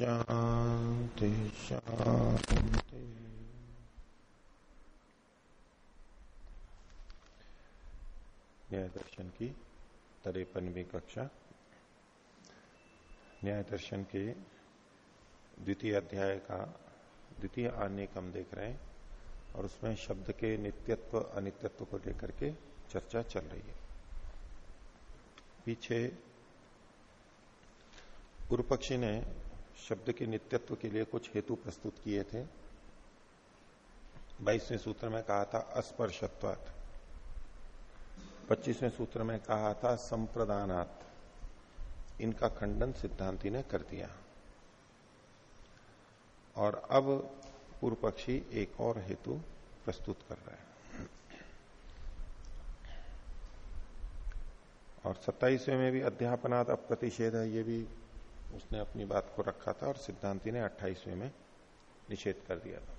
शांति शांति। न्याय दर्शन की तरेपनवी कक्षा। न्याय दर्शन के द्वितीय अध्याय का, द्वितीय आने कम देख रहे हैं और उसमें शब्द के नित्यत्व, अनित्यत्व को लेकर के चर्चा चल रही है। पीछे पूर्व पक्षी ने शब्द के नित्यत्व के लिए कुछ हेतु प्रस्तुत किए थे। बाईसवें सूत्र में कहा था, अस्पर्शत्वात। पच्चीसवें सूत्र में कहा था, संप्रदानात। इनका खंडन सिद्धांति ने कर दिया। और अब पूर्व पक्षी एक और हेतु प्रस्तुत कर रहा है। और सत्ताईसवें में भी अध्यापनात् अप्रतिषेध है, ये भी उसने अपनी बात को रखा था और सिद्धांति ने अट्ठाईसवें में निषेध कर दिया था।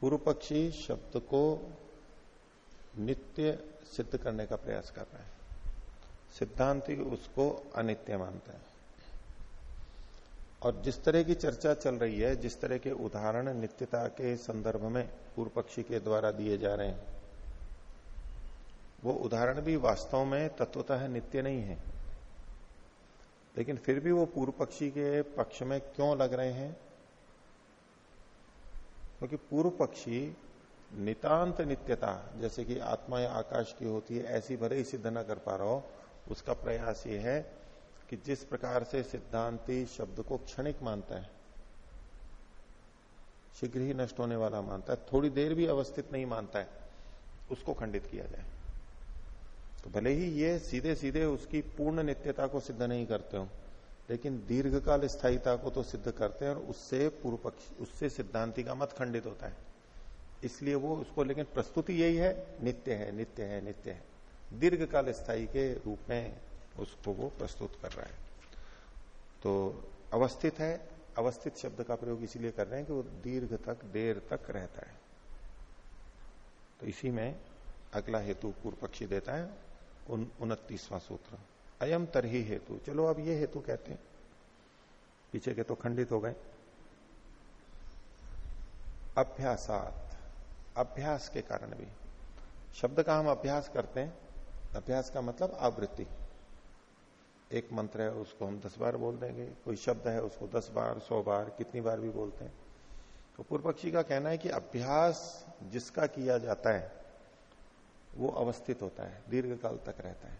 पूर्व पक्षी शब्द को नित्य सिद्ध करने का प्रयास कर रहा है। सिद्धांति उसको अनित्य मानता है। और जिस तरह की चर्चा चल रही है, जिस तरह के उदाहरण नित्यता के संदर्भ में पूर्व पक्षी के द्वारा दिए जा रहे हैं, वो उदाहरण भी वास्तव में तत्वतः नित्य नहीं है। लेकिन फिर भी वो पूर्व पक्षी के पक्ष में क्यों लग रहे हैं? क्योंकि तो पूर्व पक्षी नितांत नित्यता, जैसे कि आत्मा या आकाश की होती है, ऐसी भले ही सिद्ध न कर पा रहा हो, उसका प्रयास ये है कि जिस प्रकार से सिद्धांति शब्द को क्षणिक मानता है, शीघ्र ही नष्ट होने वाला मानता है, थोड़ी देर भी अवस्थित नहीं मानता है, उसको खंडित किया जाए। तो भले ही ये सीधे सीधे उसकी पूर्ण नित्यता को सिद्ध नहीं करते हो, लेकिन दीर्घकाल स्थायिता को तो सिद्ध करते हैं और उससे पूर्व पक्ष उससे सिद्धांति का मत खंडित होता है। इसलिए वो उसको, लेकिन प्रस्तुति यही है, नित्य है नित्य है नित्य है। दीर्घकाल स्थायी के रूप में उसको वो प्रस्तुत कर रहा है। तो अवस्थित है, अवस्थित शब्द का प्रयोग इसीलिए कर रहे हैं कि वो दीर्घ तक, देर तक रहता है। तो इसी में अगला हेतु पूर्व पक्षी देता है उनतीसवां सूत्र। अयम तरही हेतु। चलो अब ये हेतु कहते हैं। पीछे के तो खंडित हो गए। अभ्यासात। अभ्यास के कारण भी। शब्द का हम अभ्यास करते हैं। अभ्यास का मतलब आवृत्ति। एक मंत्र है, उसको हम दस बार बोल देंगे। कोई शब्द है, उसको दस बार, सौ बार, कितनी बार भी बोलते हैं। तो पूर्व पक्षी का कहना है कि अभ्यास जिसका किया जाता है वो अवस्थित होता है दीर्घ काल तक रहता है।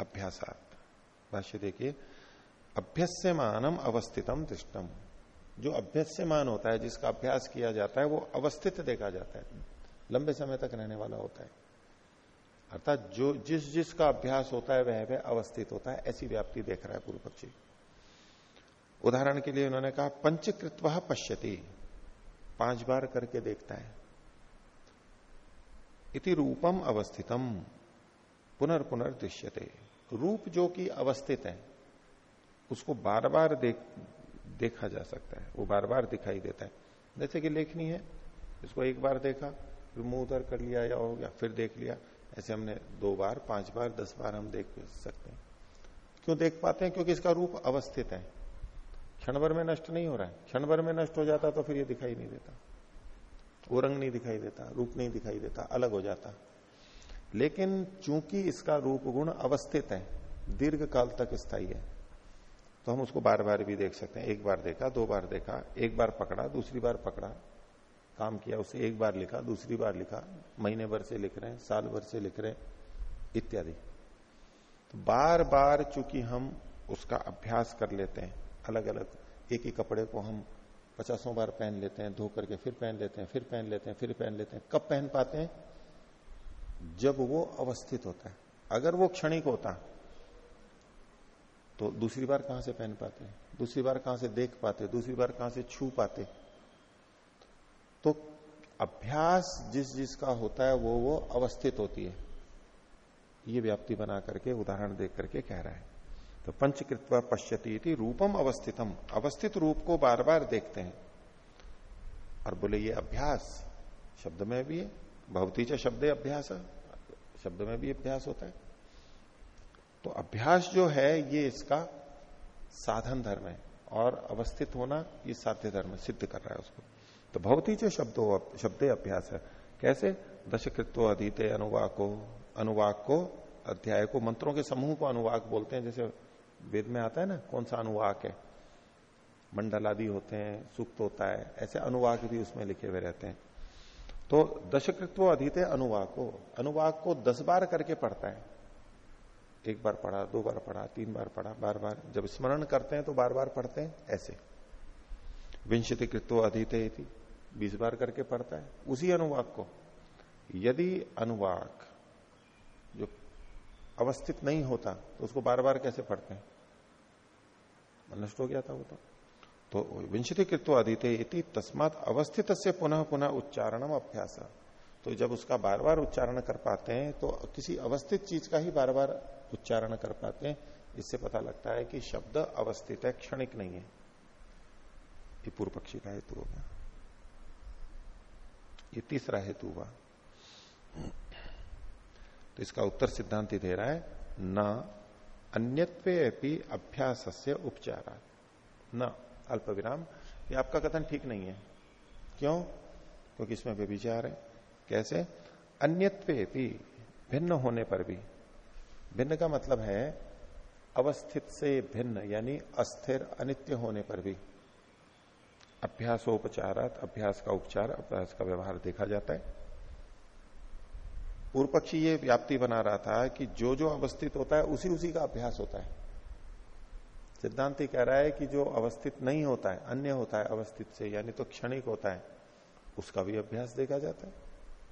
अभ्यासात। भाष्य देखिए, अभ्यस्यमानम अवस्थितम दृष्टम जो अभ्यस्यमान होता है, जिसका अभ्यास किया जाता है, वो अवस्थित देखा जाता है। लंबे समय तक रहने वाला होता है। अर्थात जो, जिस, जिसका अभ्यास होता है, वह वह अवस्थित होता है। ऐसी व्याप्ति देख रहा है पूर्व पक्षी। उदाहरण के लिए उन्होंने कहा, पंचकृत्व पश्यति। पाँच बार करके देखता है। इति रूपम अवस्थितम। पुनर्पुनर दृश्यते। रूप जो कि अवस्थित है, उसको बार बार देख, देखा जा सकता है। वो बार बार दिखाई देता है। जैसे कि लेखनी है, इसको एक बार देखा, फिर मुँह उधर कर लिया या हो गया, फिर देख लिया। ऐसे हमने दो बार, पाँच बार, दस बार हम देख सकते हैं। क्यों देख पाते हैं? क्योंकि इसका रूप अवस्थित है। क्षण भर में नष्ट नहीं हो रहा है। क्षण भर में नष्ट हो जाता तो फिर ये दिखाई नहीं देता। वो रंग नहीं दिखाई देता, रूप नहीं दिखाई देता, अलग हो जाता। लेकिन चूँकि इसका रूप गुण अवस्थित है, दीर्घ काल तक स्थायी है तो हम उसको बार बार भी देख सकते हैं। एक बार देखा, दो बार देखा, एक बार पकड़ा, दूसरी बार पकड़ा, काम किया, उसे एक बार लिखा, दूसरी बार लिखा, महीने भर से लिख रहे हैं, साल भर से लिख रहे हैं, इत्यादि। तो बार बार चूँकि हम उसका अभ्यास कर लेते हैं अलग अलग एक ही कपड़े को हम पचासों बार पहन लेते हैं, धो करके फिर पहन लेते हैं, फिर पहन लेते हैं, फिर पहन लेते हैं। कब पहन पाते हैं? जब वो अवस्थित होता है। अगर वो क्षणिक होता तो दूसरी बार कहाँ से पहन पाते दूसरी बार कहाँ से देख पाते दूसरी बार कहाँ से छू पाते तो अभ्यास जिस जिसका होता है, वो वो अवस्थित होती है। ये व्याप्ति बना करके, उदाहरण देख करके कह रहा है। तो पंचकृत्व पश्यती रूपम अवस्थितम। अवस्थित रूप को बार बार देखते हैं। और बोले, ये अभ्यास शब्द में भी है। भवती च शब्द अभ्यास। शब्द में भी अभ्यास होता है। तो अभ्यास जो है, ये इसका साधन धर्म है। और अवस्थित होना, ये साध्य धर्म सिद्ध कर रहा है उसको। तो ही जो शब्दों शब्द अभ्यास है। कैसे? दशकृत्व अधीते अनुवाक अनुवाक को अध्याय को, मंत्रों के समूह को अनुवाक बोलते हैं, जैसे वेद में आता है ना, कौन सा अनुवाक है? मंडल आदि होते हैं, सुक्त होता है, ऐसे अनुवाक भी उसमें लिखे हुए रहते हैं। तो दशकृत्व अधीते अनुवाक। को अनुवाक को दस बार करके पढ़ता है। एक बार पढ़ा, दो बार पढ़ा, तीन बार पढ़ा, बार बार। जब स्मरण करते हैं तो बार बार पढ़ते हैं, ऐसे। विंशति कृत्व अधीते बीस बार करके पढ़ता है, उसी अनुवाक को। यदि अनुवाक अवस्थित नहीं होता तो उसको बार बार कैसे पढ़ते हैं? नष्ट हो गया था वो तो। तो विंशति कृत्व अधीते इति तस्मात अवस्थित से पुनः पुनः उच्चारणम अभ्यास। तो जब उसका बार बार उच्चारण कर पाते हैं तो किसी अवस्थित चीज़ का ही बार बार उच्चारण कर पाते हैं, इससे पता लगता है कि शब्द अवस्थित है, क्षणिक नहीं है। ये पूर्व पक्षी का हेतु हो गया। ये तीसरा हेतु हुआ। तो इसका उत्तर सिद्धांत दे रहा है, न, अन्यत्वे अभ्यास से उपचारा न अल्प विराम ये आपका कथन ठीक नहीं है। क्यों? क्योंकि इसमें व्यभिचार है। कैसे? अन्यत्वे भी भिन्न होने पर भी। भिन्न का मतलब है, अवस्थित से भिन्न, यानी अस्थिर, अनित्य होने पर भी। अभ्यासोपचारात, अभ्यास का उपचार, अभ्यास का व्यवहार देखा जाता है। पूर्व पक्षी ये व्याप्ति बना रहा था कि जो जो अवस्थित होता है, उसी उसी का अभ्यास होता है। सिद्धांत कह रहा है कि जो अवस्थित नहीं होता है, अन्य होता है अवस्थित से, यानी तो क्षणिक होता है, उसका भी अभ्यास देखा जाता है।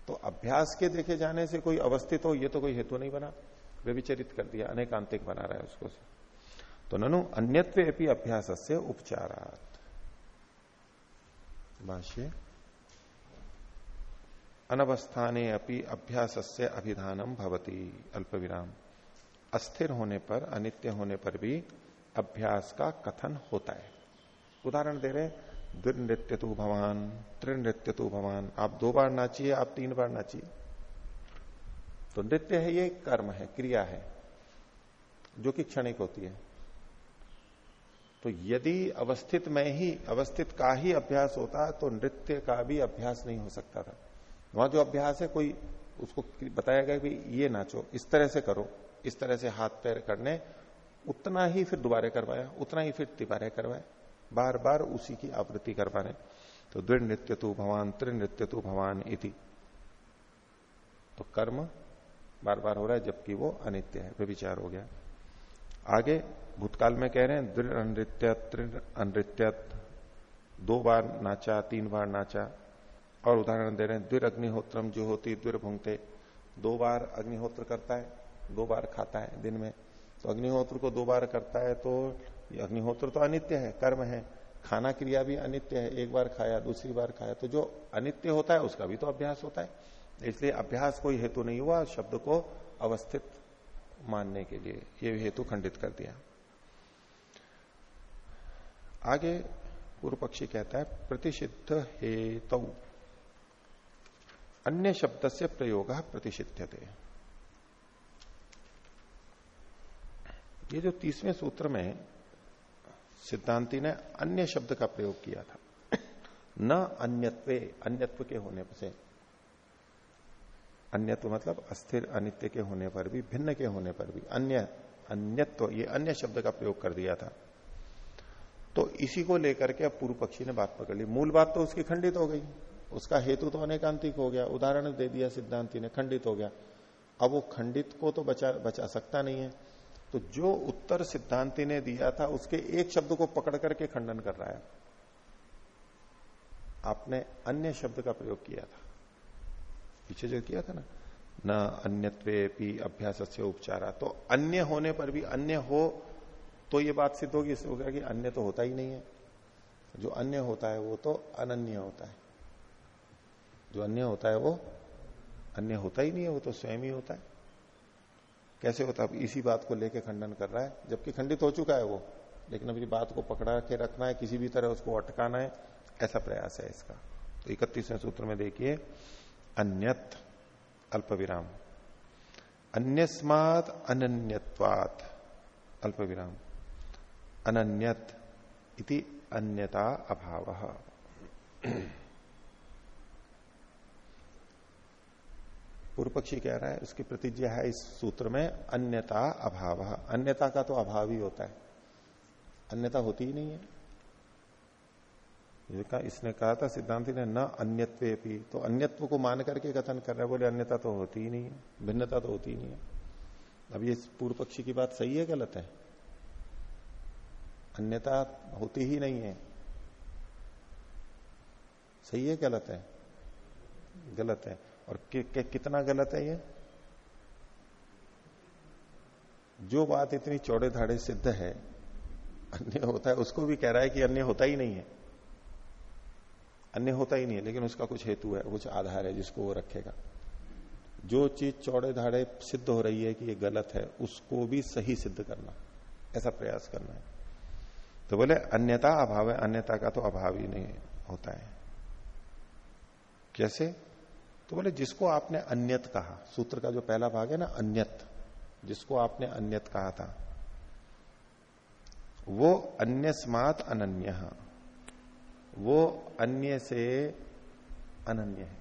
तो अभ्यास के देखे जाने से कोई अवस्थित हो, ये तो कोई हेतु नहीं बना वे विचरित कर दिया, अनेकांतिक बना रहा है उसको से। तो ननु अन्यत्व अभ्यास से उपचारात। भाष्य। अनवस्थाने अपनी अभ्यास से अभिधानम भवती अल्प विराम अस्थिर होने पर, अनित्य होने पर भी अभ्यास का कथन होता है। उदाहरण दे रहे द्विनृत्य तु भवान, त्रिनृत्य तु भवान। आप दो बार नाचिए, आप तीन बार नाचिए। तो नृत्य है, ये कर्म है, क्रिया है, जो कि क्षणिक होती है। तो यदि अवस्थित में ही, अवस्थित का ही अभ्यास होता तो नृत्य का भी अभ्यास नहीं हो सकता था। वहाँ जो अभ्यास है, कोई उसको बताया गया कि ये नाचो, इस तरह से करो, इस तरह से हाथ पैर करने, उतना ही फिर दोबारा करवाया, उतना ही फिर तिबारे करवाए बार बार उसी की आवृत्ति करवा रहे तो दृढ़ नृत्य तु भगवान त्रिनृत्य तु भगवान इति। तो कर्म बार बार हो रहा है, जबकि वो अनित्य है विचार हो गया। आगे भूतकाल में कह रहे हैं दृढ़ अनृत्य तृण अनृत्य दो बार नाचा, तीन बार नाचा। और उदाहरण दे रहे हैं, द्विर अग्निहोत्रम जो होती द्विर भूंगते। दो बार अग्निहोत्र करता है, दो बार खाता है दिन में। तो अग्निहोत्र को दो बार करता है तो अग्निहोत्र तो अनित्य है, कर्म है। खाना क्रिया भी अनित्य है, एक बार खाया, दूसरी बार खाया तो जो अनित्य होता है, उसका भी तो अभ्यास होता है। इसलिए अभ्यास कोई हेतु नहीं हुआ, शब्द को अवस्थित मानने के लिए ये हेतु खंडित कर दिया। आगे पूर्व पक्षी कहता है, प्रतिषिद्ध हेतु। अन्य शब्द से प्रयोग प्रतिषिध्य ये जो तीसवें सूत्र में सिद्धांति ने अन्य शब्द का प्रयोग किया था, न अन्यत्वे, अन्यत्व के होने से, अन्यत्व मतलब अस्थिर अनित्य के होने पर भी, भिन्न के होने पर भी, अन्य, अन्यत्व, ये अन्य शब्द का प्रयोग कर दिया था। तो इसी को लेकर के अब पूर्व पक्षी ने बात पकड़ ली। मूल बात तो उसकी खंडित हो गई। उसका हेतु तो अनेकांतिक हो गया, उदाहरण दे दिया सिद्धांति ने, खंडित हो गया। अब वो खंडित को तो बचा बचा सकता नहीं है। तो जो उत्तर सिद्धांति ने दिया था, उसके एक शब्द को पकड़ करके खंडन कर रहा है। आपने अन्य शब्द का प्रयोग किया था। पीछे जो किया था ना, न अन्यत्वे अभ्यास से उपचारा। तो अन्य होने पर भी अन्य हो तो ये बात सिद्ध होगी, इससे होगा कि अन्य तो होता ही नहीं है। जो अन्य होता है, वो तो अनन्य होता है। जो अन्य होता है वो अन्य होता ही नहीं है, वो तो स्वयं ही होता है। कैसे होता है? इसी बात को लेके खंडन कर रहा है, जबकि खंडित हो चुका है वो, लेकिन अभी बात को पकड़ा के रखना है, किसी भी तरह उसको अटकाना है, ऐसा प्रयास है इसका। तो इकतीसवें सूत्र में देखिए, अन्यत अल्प विराम अन्यस्मात अनन्यवात अल्प विराम अनन्यत इति अन्यता अभाव। पूर्व पक्षी कह रहा है, उसकी प्रतिज्ञा है इस सूत्र में, अन्यता अभाव। अन्यता का तो अभाव ही होता है। अन्यता होती ही नहीं है। इसने कहा था, सिद्धांति ने, न अन्यत्व भी तो अन्यत्व को मान करके कथन कर रहे हैं, बोले अन्यता तो होती ही नहीं है, भिन्नता तो होती ही नहीं है। अब ये पूर्व पक्षी की बात सही है, गलत है? अन्यता होती ही नहीं है। सही है, गलत है? गलत है। और कि, कि, कितना गलत है ये? जो बात इतनी चौड़े धाड़े सिद्ध है अन्य होता है उसको भी कह रहा है कि अन्य होता ही नहीं है। अन्य होता ही नहीं है लेकिन उसका कुछ हेतु है कुछ आधार है जिसको वो रखेगा। जो चीज़ चौड़े धाड़े सिद्ध हो रही है कि ये गलत है उसको भी सही सिद्ध करना ऐसा प्रयास करना है। तो बोले अन्यता अभाव है अन्यता का तो अभाव ही नहीं होता है। कैसे? तो बोले, जिसको आपने अन्यत कहा, सूत्र का जो पहला भाग है ना, अन्यत, जिसको आपने अन्यत कहा था, वो अन्य स्मात अनन्य, वो अन्य से अनन्य है।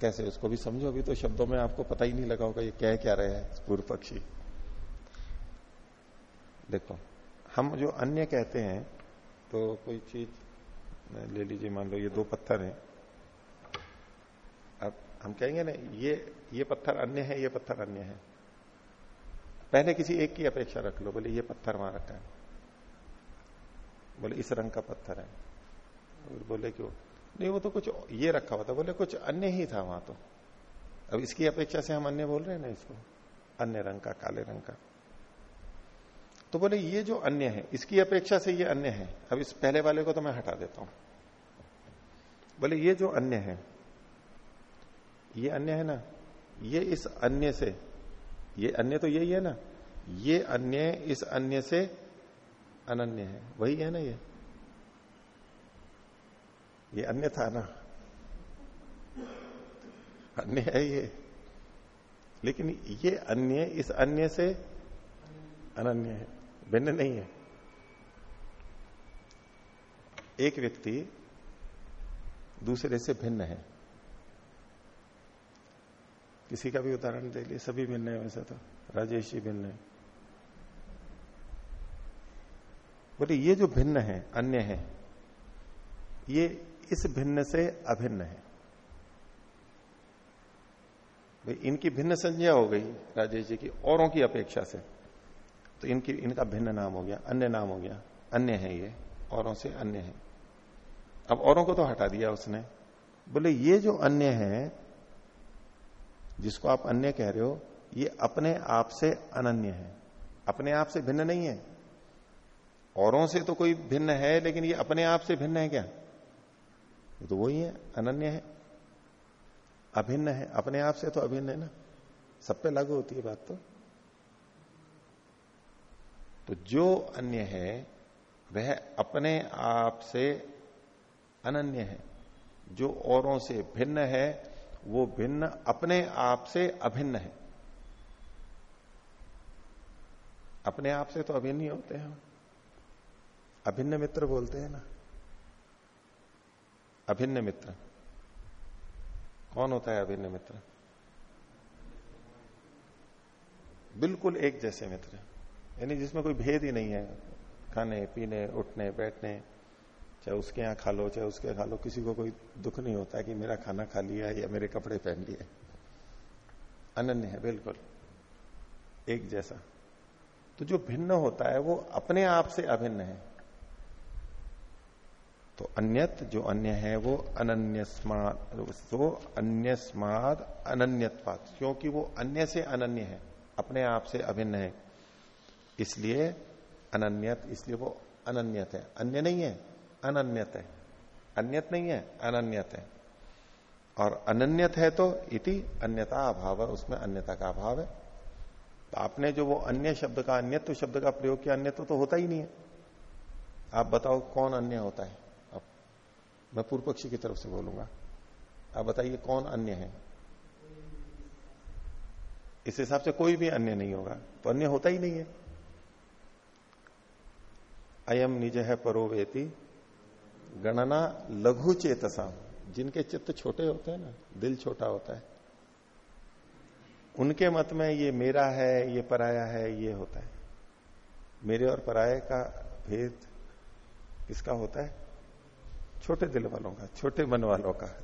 कैसे, उसको भी समझो, अभी तो शब्दों में आपको पता ही नहीं लगा होगा, ये कह क्या रहे हैं, पूर्व पक्षी। देखो, हम जो अन्य कहते हैं तो कोई चीज़, ले लीजिए, मान लो ये दो पत्थर हैं हम कहेंगे ना, ये ये पत्थर अन्य है, ये पत्थर अन्य है। पहले किसी एक की अपेक्षा रख लो, बोले ये पत्थर वहाँ रखा है। बोले इस रंग का पत्थर है। बोले क्यों? नहीं, वो तो कुछ ये रखा हुआ था, बोले कुछ अन्य ही था वहाँ तो। अब इसकी अपेक्षा से हम अन्य बोल रहे हैं ना इसको? अन्य रंग का, काले रंग का। तो बोले ये जो अन्य है, इसकी अपेक्षा से ये अन्य है। अब इस पहले वाले को तो मैं हटा देता हूँ। बोले ये जो अन्य है ये अन्य है ना? ये इस अन्य से। ये अन्य तो यही है ना? ये अन्य इस अन्य से अनन्य है। वही है ना ये? ये अन्य था ना? अन्य है ये। लेकिन ये अन्य इस अन्य से अनन्य है। भिन्न नहीं है। एक व्यक्ति दूसरे से भिन्न है। किसी का भी उदाहरण दे लिए, सभी भिन्न है वैसे तो राजेश जी भिन्न है। बोले ये जो भिन्न है, अन्य है, ये इस भिन्न से अभिन्न है। भाई, इनकी भिन्न संज्ञा हो गई राजेश जी की, औरों की अपेक्षा से। तो इनकी, इनका भिन्न नाम हो गया, अन्य नाम हो गया, अन्य है ये, औरों से अन्य है। अब औरों को तो हटा दिया उसने। बोले ये जो अन्य है जिसको आप अन्य कह रहे हो, ये अपने आप से अनन्य है। अपने आप से भिन्न नहीं है। औरों से तो कोई भिन्न है, लेकिन ये अपने आप से भिन्न है क्या? ये तो वही है, अनन्य है। अभिन्न है। अपने आप से तो अभिन्न है ना। सब पे लागू होती है बात तो। तो जो अन्य है, वह अपने आप से अनन्य है। जो औरों से भिन्न है वो भिन्न अपने आप से अभिन्न है। अपने आप से तो अभिन्न ही होते हैं। अभिन्न मित्र बोलते हैं ना। अभिन्न मित्र। कौन होता है अभिन्न मित्र? बिल्कुल एक जैसे मित्र। यानी जिसमें कोई भेद ही नहीं है। खाने, पीने, उठने, बैठने चाहे उसके यहाँ खा लो, चाहे उसके खा लो, किसी को कोई दुख नहीं होता कि मेरा खाना खा लिया या मेरे कपड़े पहन लिए। अनन्य है, बिल्कुल। एक जैसा। तो जो भिन्न होता है, वो अपने आप से अभिन्न है। तो अन्यत जो अन्य है, वो अनन्य तो अन्य स्माद अनन्यत्वाद क्योंकि वो अन्य से अनन्य है, अपने आप से अभिन्न है। इसलिए अनन्यत, इसलिए वो अनन्यत है। अन्य नहीं है। अनन्यत है। अन्यत नहीं है, अनन्यत है। और अनन्यत है तो इति अन्यता अभाव है, उसमें अन्यता का अभाव है। तो आपने जो वो अन्य शब्द का, अन्यत्व शब्द का प्रयोग किया, अन्यत्व तो होता ही नहीं है। आप बताओ कौन अन्य होता है? अब मैं पूर्व पक्षी की तरफ़ से बोलूँगा। आप बताइए कौन अन्य है? इस हिसाब से कोई भी अन्य नहीं होगा तो अन्य होता ही नहीं है। अयम निज है परोवेती गणना लघु चेतसा, जिनके चित्त छोटे होते हैं ना, दिल छोटा होता है। उनके मत में ये मेरा है, ये पराया है, ये होता है। मेरे और पराये का भेद किसका होता है? छोटे दिल वालों का, छोटे मन वालों का।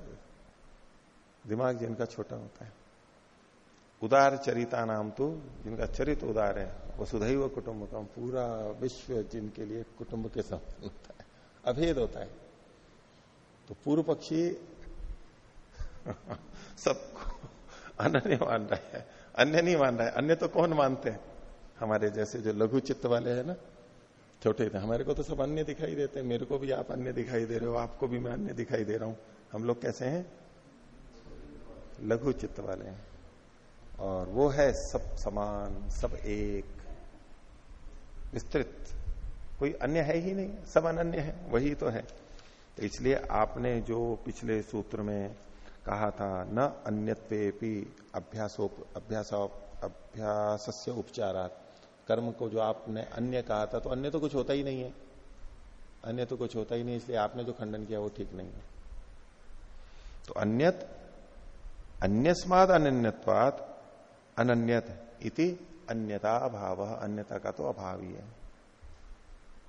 दिमाग जिनका छोटा होता है। उदार चरिता नाम तो जिनका चरित उदार है, वसुधैव कुटुंब का पूरा विश्व जिनके लिए कुटुंब के समान होता है। अभेद होता है। तो पूर्व पक्षी सबको अनन्य मान रहा है। अन्य नहीं मान रहा है। अन्य तो कौन मानते हैं? हमारे जैसे जो लघु चित्त वाले हैं ना, छोटे थे, हमारे को तो सब अन्य दिखाई देते हैं। मेरे को भी आप अन्य दिखाई दे रहे हो, आपको भी मैं अन्य दिखाई दे रहा हूँ। हम लोग कैसे हैं? लघु चित्त वाले हैं। और वो है सब समान, सब एक, विस्तृत। कोई अन्य है ही नहीं, सब अनन्य है, वही तो है। तो इसलिए आपने जो पिछले सूत्र में कहा था, न अन्यत्वेपी अभ्यासोप अभ्यास अभ्यास उपचारात, कर्म को जो आपने अन्य कहा था तो अन्य तो कुछ होता ही नहीं है। अन्य तो कुछ होता ही नहीं, इसलिए आपने जो खंडन किया वो ठीक नहीं है। तो अन्यत अन्यस्माद अन्यत्वात अनन्यत इति अन्यता भाव, अन्यता का तो अभाव ही है।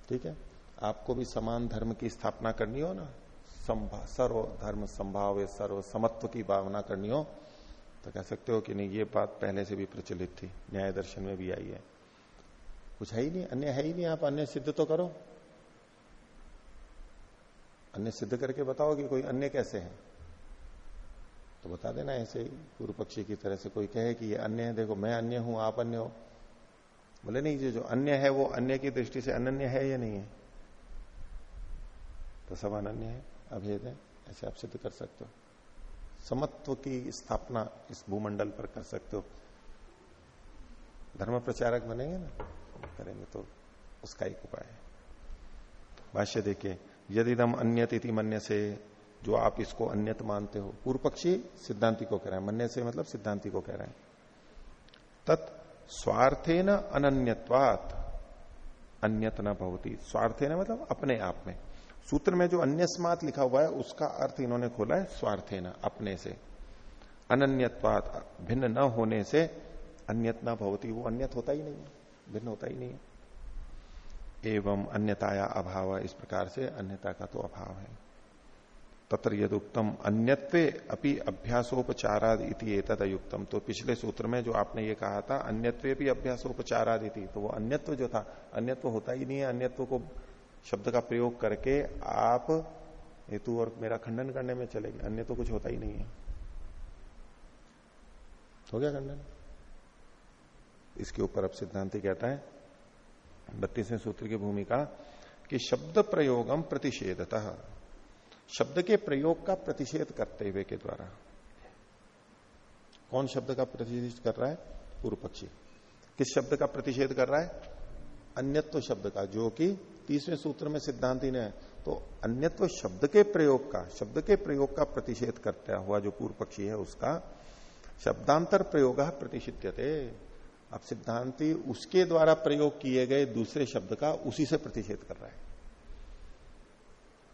ठीक है? आपको भी समान धर्म की स्थापना करनी हो ना? संभा, सर्व धर्म संभाव या सर्व समत्व की भावना करनी हो तो कह सकते हो कि नहीं, ये बात पहले से भी प्रचलित थी, न्याय दर्शन में भी आई है। कुछ है ही नहीं, अन्य है ही नहीं, आप अन्य सिद्ध तो करो। अन्य सिद्ध करके बताओ कि कोई अन्य कैसे है? तो बता देना ऐसे ही पूर्व पक्षी की तरह से कोई कहे कि ये अन्य है, देखो मैं अन्य हूँ, आप अन्य हो। बोले, नहीं जो अन्य है, वो अन्य की दृष्टि से अनन्य है या नहीं है? तो सब अनन्य है, अभेद है, ऐसे आप सिद्ध कर सकते हो। समत्व की स्थापना इस भूमंडल पर कर सकते हो। धर्म प्रचारक बनेंगे ना, करेंगे तो उसका एक उपाय है। भाष्य देखिए यदि दम अन्य तिथि मन्य से, जो आप इसको अन्यत मानते हो पूर्व पक्षी सिद्धांति को कह रहे हैं। मन्य से मतलब सिद्धांति को कह रहे हैं। तत् स्वार्थे न अनन्यवात अन्यत न भवती। स्वार्थे न मतलब अपने आप में। सूत्र में जो अन्य स्मात लिखा हुआ है, उसका अर्थ इन्होंने खोला है स्वार्थे न अपने से। अनन्यवात भिन्न न होने से अन्यत न भवती। वो अन्यत होता ही नहीं है। भिन्न होता ही नहीं है। एवं अन्यताया अभाव इस प्रकार से अन्यता का तो अभाव है। तत्र यद उत्तम अन्यत्व अपनी अभ्यासोपचाराद इति अयुक्तम। तो पिछले सूत्र में जो आपने ये कहा था, अन्यत्व भी अभ्यासोपचाराद इति। तो वो अन्यत्व जो था, अन्यत्व होता ही नहीं है, अन्यत्व को शब्द का प्रयोग करके आप हेतु और मेरा खंडन करने में चलेगी। अन्य तो कुछ होता ही नहीं है। हो गया खंडन? इसके ऊपर अब सिद्धांति कहता है, बत्तीसवें सूत्र की भूमिका कि शब्द प्रयोगम प्रतिषेधतः। शब्द के प्रयोग का प्रतिषेध करते हुए के द्वारा। कौन शब्द का प्रतिषेध कर रहा है? पूर्व पक्षी। किस शब्द का प्रतिषेध कर रहा है? अन्यत्व शब्द का, जो कि तीसवें सूत्र में सिद्धांति ने तो अन्यत्व शब्द के प्रयोग का, शब्द के प्रयोग का प्रतिषेध करता हुआ जो पूर्व पक्षी है, उसका शब्दांतर प्रयोग प्रतिषिध्यते। अब सिद्धांति उसके द्वारा प्रयोग किए गए दूसरे शब्द का उसी से प्रतिषेध कर रहा है।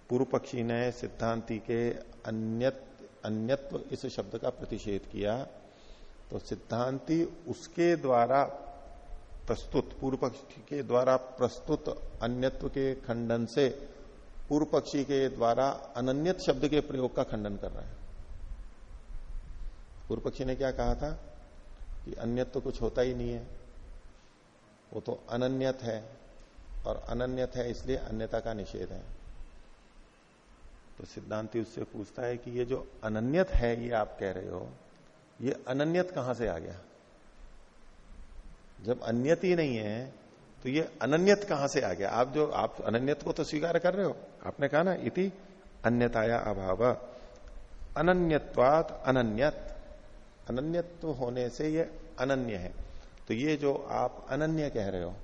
पूर्व पक्षी ने सिद्धांति के अन्यत, अन्यत्व इस शब्द का प्रतिषेध किया। तो सिद्धांति उसके द्वारा प्रस्तुत पूर्व पक्षी के द्वारा प्रस्तुत अन्यत्व के खंडन से पूर्व पक्षी के द्वारा अनन्यत शब्द के प्रयोग का खंडन कर रहा है। पूर्व पक्षी ने क्या कहा था? कि अन्यत्व तो कुछ होता ही नहीं है। वो तो अनन्यत है और अनन्यत है इसलिए अन्यता का निषेध है। तो सिद्धांति उससे पूछता है कि ये जो अनन्यत है, ये आप कह रहे हो, ये अनन्यत कहाँ से आ गया? जब अन्यत ही नहीं है तो ये अनन्यत कहाँ से आ गया? आप जो, आप अनन्यत को तो स्वीकार कर रहे हो। आपने कहा ना, इति अन्यताया अभाव। अनन्यत्वात अनन्यत। अनन्यत्व होने से ये अनन्य है। तो ये जो आप अनन्य कह रहे हो,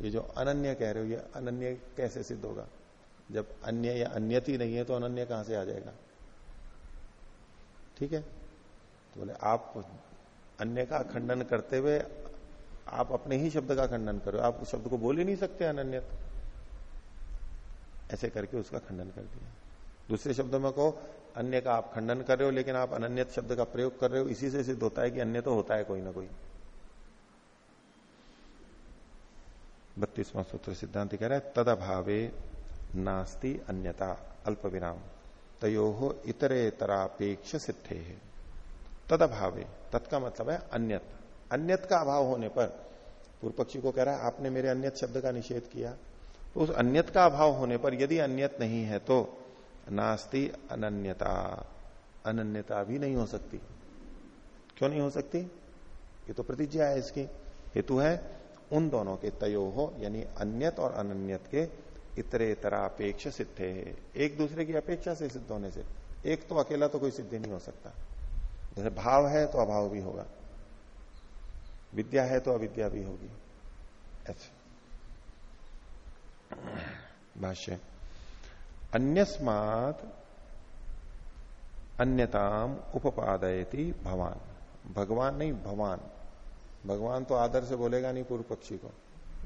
ये जो अनन्य कह रहे हो, ये अनन्य कैसे सिद्ध होगा? जब अन्य या अन्यत नहीं है तो अनन्य कहाँ से आ जाएगा? ठीक है? तो बोले, आप अन्य का खंडन करते हुए आप अपने ही शब्द का खंडन करो। आप उस शब्द को बोल ही नहीं सकते अनन्यत ऐसे करके उसका खंडन कर दिया। दूसरे शब्दों में कहो, अन्य का आप खंडन कर रहे हो, लेकिन आप अनन्य शब्द का प्रयोग कर रहे हो। इसी से सिद्ध होता है कि अन्य तो होता है कोई ना कोई। बत्तीसवां सूत्र सिद्धांत कह रहा है तद अभावे नास्ति अन्यता अल्प विराम तयो इतरे तरापेक्ष सिद्धे है तद अभावे तत्का मतलब है अन्यत। अन्यत का अभाव होने पर पूर्व पक्षी को कह रहा है, आपने मेरे अन्यत शब्द का निषेध किया। तो उस अन्यत का अभाव होने पर यदि अन्यत नहीं है तो नास्ति अनन्यता। अनन्यता भी नहीं हो सकती। क्यों नहीं हो सकती? ये तो प्रतिज्ञा है इसकी। हेतु है उन दोनों के, तयो हो यानी अन्यत और अनन्यत के इतरे तरह अपेक्ष सिद्ध। एक दूसरे की अपेक्षा से सिद्ध होने से। एक तो अकेला तो कोई सिद्ध नहीं हो सकता। जैसे भाव है तो अभाव भी होगा। विद्या है तो अविद्या भी होगी। ऐसे भाष्य। अन्यस्मात अन्यताम उपादयती भवान। भगवान नहीं, भवान। भगवान तो आदर से बोलेगा नहीं पूर्व पक्षी को।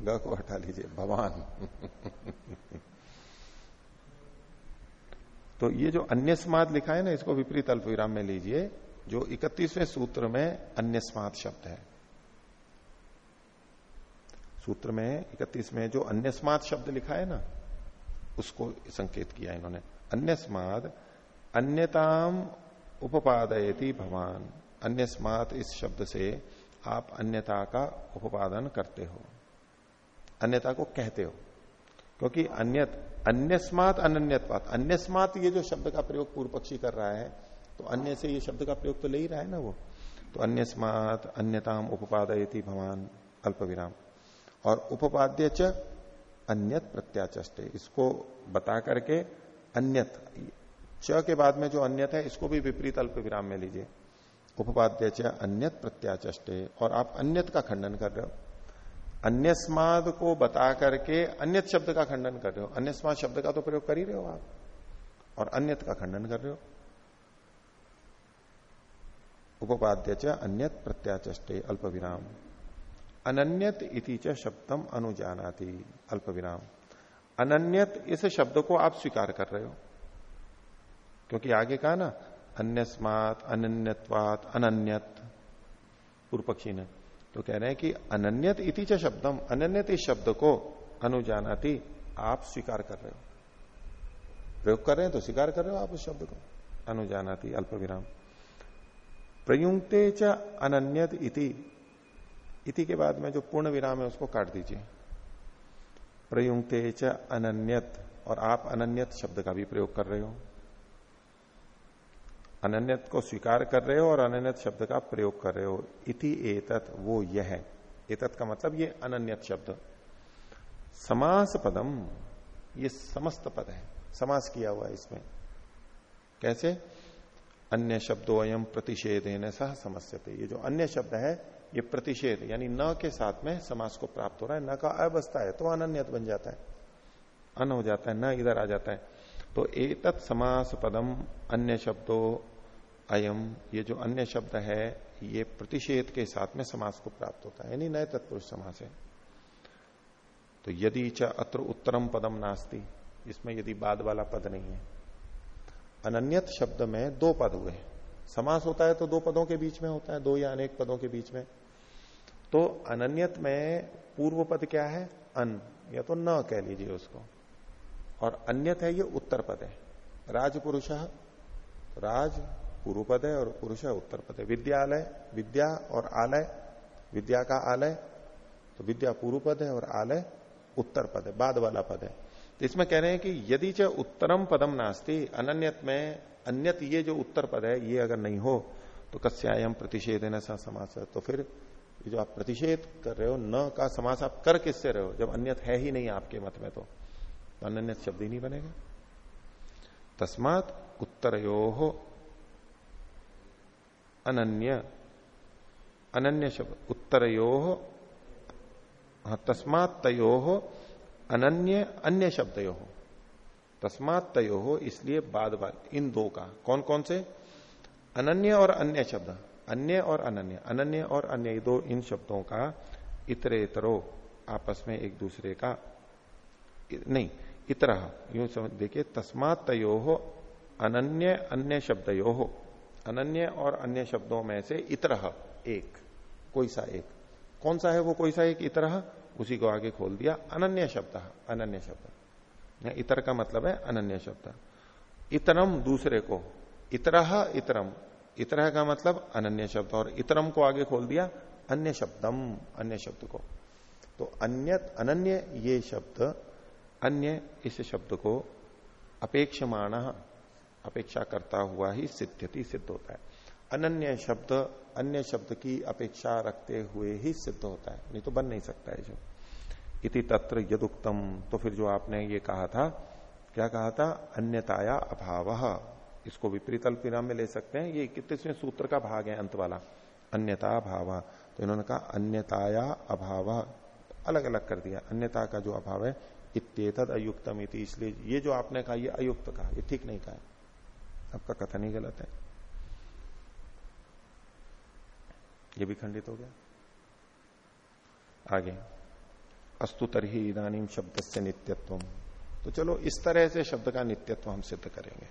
ग को हटा लीजिए, भगवान। तो ये जो अन्य स्माद लिखा है ना, इसको विपरीत अल्प विराम में लीजिए, जो इकतीसवें सूत्र में अन्य स्माद शब्द है। सूत्र में इकतीस में जो अन्य स्माद शब्द लिखा है ना, उसको संकेत किया इन्होंने। अन्य स्माद अन्यताम उपादयती भगवान अन्य स्मात इस शब्द से आप अन्यता का उपादन करते हो। अन्यता को कहते हो। क्योंकि अन्यत, अन्यस्मात अन्यत्वात अन्यस्मात ये जो शब्द का प्रयोग पूर्व पक्षी कर रहा है तो अन्य से ये शब्द का प्रयोग तो ले ही रहा है ना वो। तो अन्यस्मात अन्यताम उपादयती भगवान अल्प विराम और उपपाद्य च अन्यत प्रत्याचष्टे। इसको बता करके अन्यत, च के बाद में जो अन्यत है, इसको भी विपरीत अल्प विराम में लीजिए। उपपाद्य च अन्यत प्रत्याचष्टे। और आप अन्यत का खंडन कर रहे हो। अन्य स्माद को बता करके अन्यत शब्द का खंडन कर रहे हो। अन्य स्माद शब्द का तो प्रयोग कर ही रहे हो आप। और अन्यत का खंडन कर रहे हो। उपपाद्य च अन्यत प्रत्याचष्टे अल्प विराम अनन्यत इति च शब्दम अनुजानाति अल्प विराम अनन्यत इस शब्द को आप स्वीकार कर रहे हो। क्योंकि आगे कहा ना, अन्यस्मात, अनन्यत्वात, अनन्यत पूर्व पक्षी ने। तो कह रहे हैं कि अनन्यत इति च शब्दम, अनन्यत इस शब्द को अनुजानाती, आप स्वीकार कर रहे हो। प्रयोग कर रहे हैं तो स्वीकार कर रहे हो आप उस शब्द को, अनुजानाती अल्प विराम प्रयुक्ते च अनन्यत इति इति के बाद में जो पूर्ण विराम है उसको काट दीजिए। प्रयुक्ते च अनन्यत, और आप अनन्यत शब्द का भी प्रयोग कर रहे हो। अनन्यत को स्वीकार कर रहे हो और अनन्यत शब्द का प्रयोग कर रहे हो। इति एतत, वो यह एतत का मतलब ये अनन्यत शब्द। समास पदम, ये समस्त पद है। समास किया हुआ है इसमें। कैसे? अन्य शब्दों अयम प्रतिषेध सह समस्या ये जो अन्य शब्द है, ये प्रतिषेध, यानी न के साथ में समास को प्राप्त हो रहा है। न का अवस्था है तो अनन्यत बन जाता है। अन हो जाता है, न इधर आ जाता है। तो एतत् समास पदम अन्य शब्दों अयम ये जो अन्य शब्द है, ये प्रतिषेध के साथ में समास को प्राप्त होता है, यानी नए तत्पुरुष समास है। तो यदि च अत्र उत्तरम पदम नास्ती, इसमें यदि बाद वाला पद नहीं है। अनन्यत शब्द में दो पद हुए समास होता है तो दो पदों के बीच में होता है, दो या अनेक पदों के बीच में। तो अनन्यत में पूर्व पद क्या है? अन, या तो न कह लीजिए उसको। और अन्यत है ये उत्तर पद है। राजपुरुष राज पूर्व पद है और पुरुष है उत्तर पद है। विद्यालय विद्या और आलय विद्या का आलय तो विद्या पूर्व पद है और आलय उत्तर पद है बाद वाला पद है। तो इसमें कह रहे हैं कि यदि च उत्तरम पदम नास्ती अनन्यत में अन्यत ये जो उत्तर पद है ये अगर नहीं हो तो कस्यायम प्रतिषेध है न समास। तो फिर जो आप प्रतिषेध कर रहे हो न का समास आप कर किससे रहे हो? जब अन्यत है ही नहीं आपके मत में तो, तो अन्य शब्द ही नहीं बनेगा। तस्मात उत्तरयो अनन्य अनन्य शब्द उत्तरयो हाँ, तस्मात तयो अनन्य अन्य शब्दयो। तस्मात तयो हो इसलिए बाद बाद इन दो का कौन कौन से? अनन्य और अन्य शब्द अन्य और अनन्य अनन्य और अन्य दो इन शब्दों का इतरेतरो आपस में एक दूसरे का नहीं इतर, यूँ समझ, देखिए, तस्मात तयो हो अन्य शब्दयो हो अनन्य और अन्य शब्दों में से इतर, एक, कोई सा एक। कौन सा है वो कोई सा एक इतर? उसी को आगे खोल दिया, अनन्य शब्द अनन्य शब्द। इतर का मतलब है अनन्य शब्द। इतरम दूसरे को इतरह इतरम इतरह का मतलब अनन्य शब्द, और इतरम को आगे खोल दिया, अन्य शब्दम, अन्य शब्द को। तो अन्य अनन्य ये शब्द अन्य इस शब्द को अपेक्षमाण अपेक्षा करता हुआ ही सिद्धति सिद्ध होता है। अनन्य शब्द, अन्य शब्द की अपेक्षा रखते हुए ही सिद्ध होता है। नहीं तो बन नहीं सकता है जो। इति तत्र यदुक्तम। तो फिर जो आपने ये कहा था, क्या कहा था? अन्यताया अभाव। इसको विपरीत अल्पिराम में ले सकते हैं। ये कितने सूत्र का भाग है अंत वाला? अन्यता भाव तो इन्होंने कहा, अन्यताया अभाव। अलग अलग कर दिया। अन्यता का जो अभाव है इत्येतद अयुक्तम इति इसलिए ये जो आपने कहा, ये अयुक्त कहा, ये ठीक नहीं कहा आपका कथन ही गलत है। ये भी खंडित हो गया। आगे। अस्तु तरही इधानी शब्द से नित्यत्व तो चलो, इस तरह से शब्द का नित्यत्व हम सिद्ध करेंगे।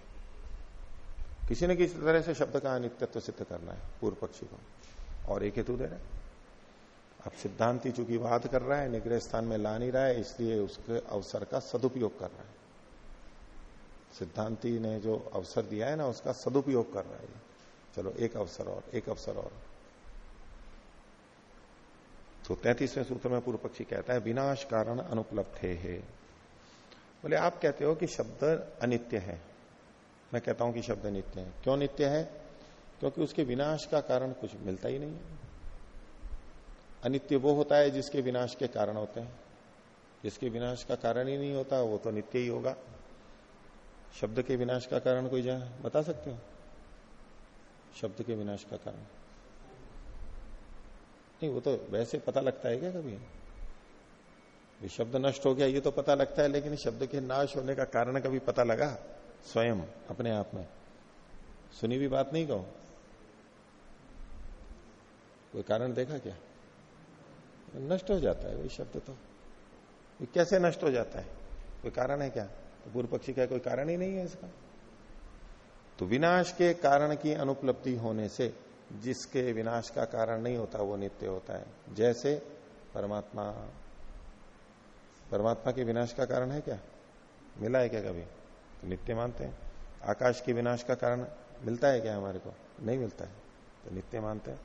किसी न किसी तरह से शब्द का अनित्यत्व सिद्ध करना है, पूर्व पक्षी को। और एक हेतु दे रहे अब सिद्धांति चूँकि वाद कर रहा है, निग्रह स्थान में ला नहीं रहा है, इसलिए उसके अवसर का सदुपयोग कर रहा है। सिद्धांति ने जो अवसर दिया है ना, उसका सदुपयोग कर रहा है। चलो, एक अवसर और, एक अवसर और। तो तैतीसवें सूत्र में पूर्व पक्षी कहता है, विनाश कारण अनुपलब्ध है। बोले, आप कहते हो कि शब्द अनित्य है। मैं कहता हूँ कि शब्द नित्य है। क्यों नित्य है? क्योंकि उसके विनाश का कारण कुछ मिलता ही नहीं है। अनित्य वो होता है जिसके विनाश के कारण होते हैं। जिसके विनाश का कारण ही नहीं होता, वो तो नित्य ही होगा। शब्द के विनाश का कारण कोई जा बता सकते हो? शब्द के विनाश का कारण। नहीं, वो तो वैसे पता लगता है क्या कभी? शब्द नष्ट हो गया, ये तो पता लगता है, लेकिन शब्द के नाश होने का कारण कभी पता लगा? स्वयं, अपने आप में। सुनी भी बात नहीं कहो। कोई कारण देखा क्या? नष्ट हो जाता है वही शब्द तो। कैसे नष्ट हो जाता है? कोई कारण है क्या? तो पूर्व पक्षी का कोई कारण ही नहीं है इसका। तो विनाश के कारण की अनुपलब्धि होने से जिसके विनाश का कारण नहीं होता, वो नित्य होता है। जैसे परमात्मा। परमात्मा के विनाश का कारण है क्या? मिला है क्या कभी? तो नित्य मानते हैं। आकाश के विनाश का कारण मिलता है क्या हमारे को? नहीं मिलता है। तो नित्य मानते हैं।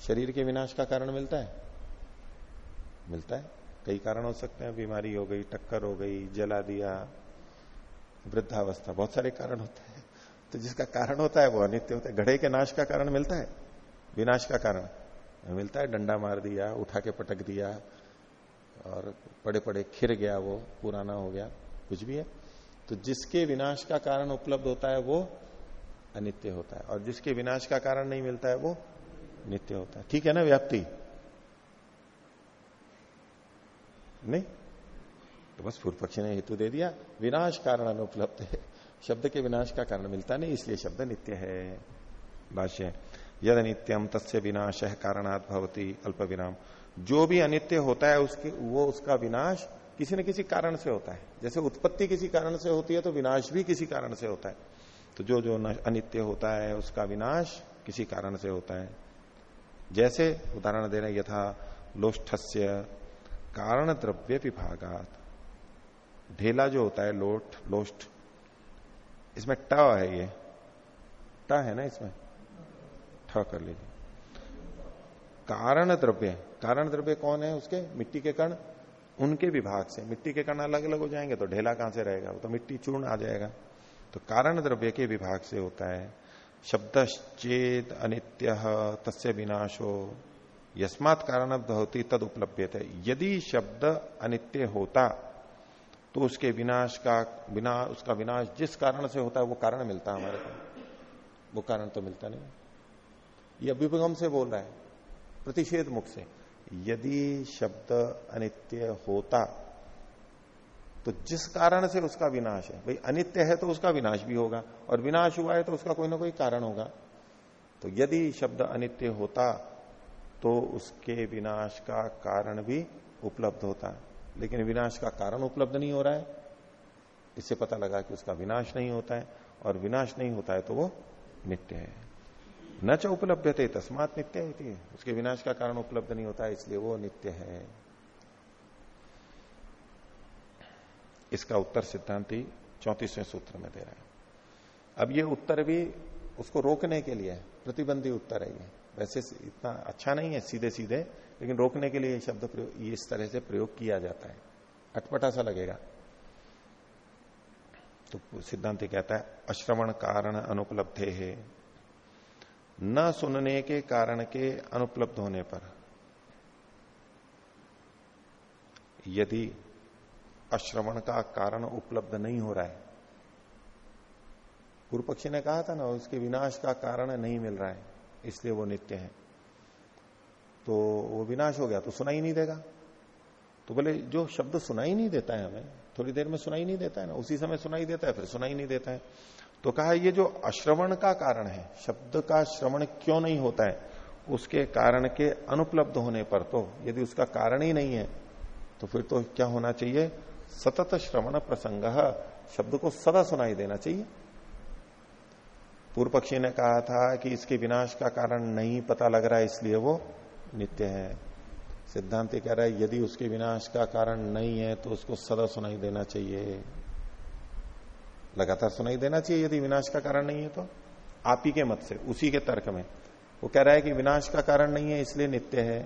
शरीर के विनाश का कारण मिलता है। मिलता है। कई कारण हो सकते हैं। बीमारी हो गई, टक्कर हो गई, जला दिया, वृद्धावस्था, बहुत सारे कारण होते हैं। तो जिसका कारण होता है वो अनित्य होता है। घड़े के नाश का कारण मिलता है। विनाश का कारण मिलता है। डंडा मार दिया, उठा के पटक दिया, और पड़े पड़े खिर गया वो, पुराना हो गया, कुछ भी है। तो जिसके विनाश का कारण उपलब्ध होता है वो अनित्य होता है। और जिसके विनाश का कारण नहीं मिलता है वो नित्य होता है। ठीक है ना, व्याप्ति? नहीं? तो बस पूर्व पक्षी ने हेतु दे दिया। विनाश कारण अनुपलब्ध है। शब्द के विनाश का कारण मिलता नहीं, इसलिए शब्द नित्य है। भाष्य यद नित्यम तस्य विनाश है कारणात् भवती अल्प विराम जो भी अनित्य होता है उसके, वो उसका विनाश किसी न किसी कारण से होता है। जैसे उत्पत्ति किसी कारण से होती है तो विनाश भी किसी कारण से होता है। तो जो जो अनित्य होता है, उसका विनाश किसी कारण से होता है। जैसे, उदाहरण दे रहे यथा लोष्ठस्य कारण द्रव्य विभागात। ढेला जो होता है, लोट लोष्ठ इसमें ट है ये। ट है ना इसमें? ठ कर लीजिए। कारण द्रव्य कारण द्रव्य कौन है उसके? मिट्टी के कण? उनके विभाग से। मिट्टी के कण अलग अलग हो जाएँगे तो ढेला कहाँ से रहेगा? वो तो मिट्टी चूर्ण आ जाएगा। तो कारण द्रव्य के विभाग से होता है शब्द चेत अनित्य, तस्य विनाशो। यस्मात कारण होती तद उपलब्ध थे यदि शब्द अनित्य होता तो उसके विनाश का बिना उसका विनाश जिस कारण से होता है, वो कारण मिलता हमारे को। वो कारण तो मिलता नहीं। ये अभिभगम से बोल रहा है, प्रतिषेध मुख से। यदि शब्द अनित्य होता तो जिस कारण से उसका विनाश है, भाई अनित्य है तो उसका विनाश भी होगा, और विनाश हुआ है तो उसका कोई ना कोई कारण होगा। तो यदि शब्द अनित्य होता तो उसके विनाश का कारण भी उपलब्ध होता है। लेकिन विनाश का कारण उपलब्ध नहीं हो रहा है। इससे पता लगा कि उसका विनाश नहीं होता है और विनाश नहीं होता है तो वो नित्य है। न च उपलब्ध थे तस्मात नित्य है उसके विनाश का कारण उपलब्ध नहीं होता, इसलिए वो नित्य है। इसका उत्तर सिद्धांति चौतीसवें सूत्र में दे रहा है। अब ये उत्तर भी उसको रोकने के लिए प्रतिबंधी उत्तर है ये। वैसे इतना अच्छा नहीं है सीधे सीधे लेकिन रोकने के लिए शब्द प्रयोग इस तरह से प्रयोग किया जाता है। अटपटा सा लगेगा। तो सिद्धांत कहता है, अश्रवण कारण अनुपलब्ध है। न सुनने के कारण के अनुपलब्ध होने पर, यदि अश्रवण का कारण उपलब्ध नहीं हो रहा है पूर्व पक्षी ने कहा था ना, उसके विनाश का कारण नहीं मिल रहा है। इसलिए वो नित्य है। तो वो विनाश हो गया तो सुनाई नहीं देगा। तो बोले, जो शब्द सुनाई नहीं देता है हमें, थोड़ी देर में सुनाई नहीं देता है ना, उसी समय सुनाई देता है, फिर सुनाई नहीं देता है। तो कहा, ये जो अश्रवण का कारण है, शब्द का श्रवण क्यों नहीं होता है, उसके कारण के अनुपलब्ध होने पर तो यदि उसका कारण ही नहीं है तो फिर तो क्या होना चाहिए? सतत श्रवण प्रसंग, शब्द को सदा सुनाई देना चाहिए। पूर्व पक्षी ने कहा था कि इसके विनाश का कारण नहीं पता लग रहा है, इसलिए वो नित्य है। सिद्धांत कह रहा है, यदि उसके विनाश का कारण नहीं है तो उसको सदा सुनाई देना चाहिए। लगातार सुनाई देना चाहिए यदि विनाश का कारण नहीं है तो। आप ही के मत से, उसी के तर्क में। वो कह रहा है कि विनाश का कारण नहीं है, इसलिए नित्य है।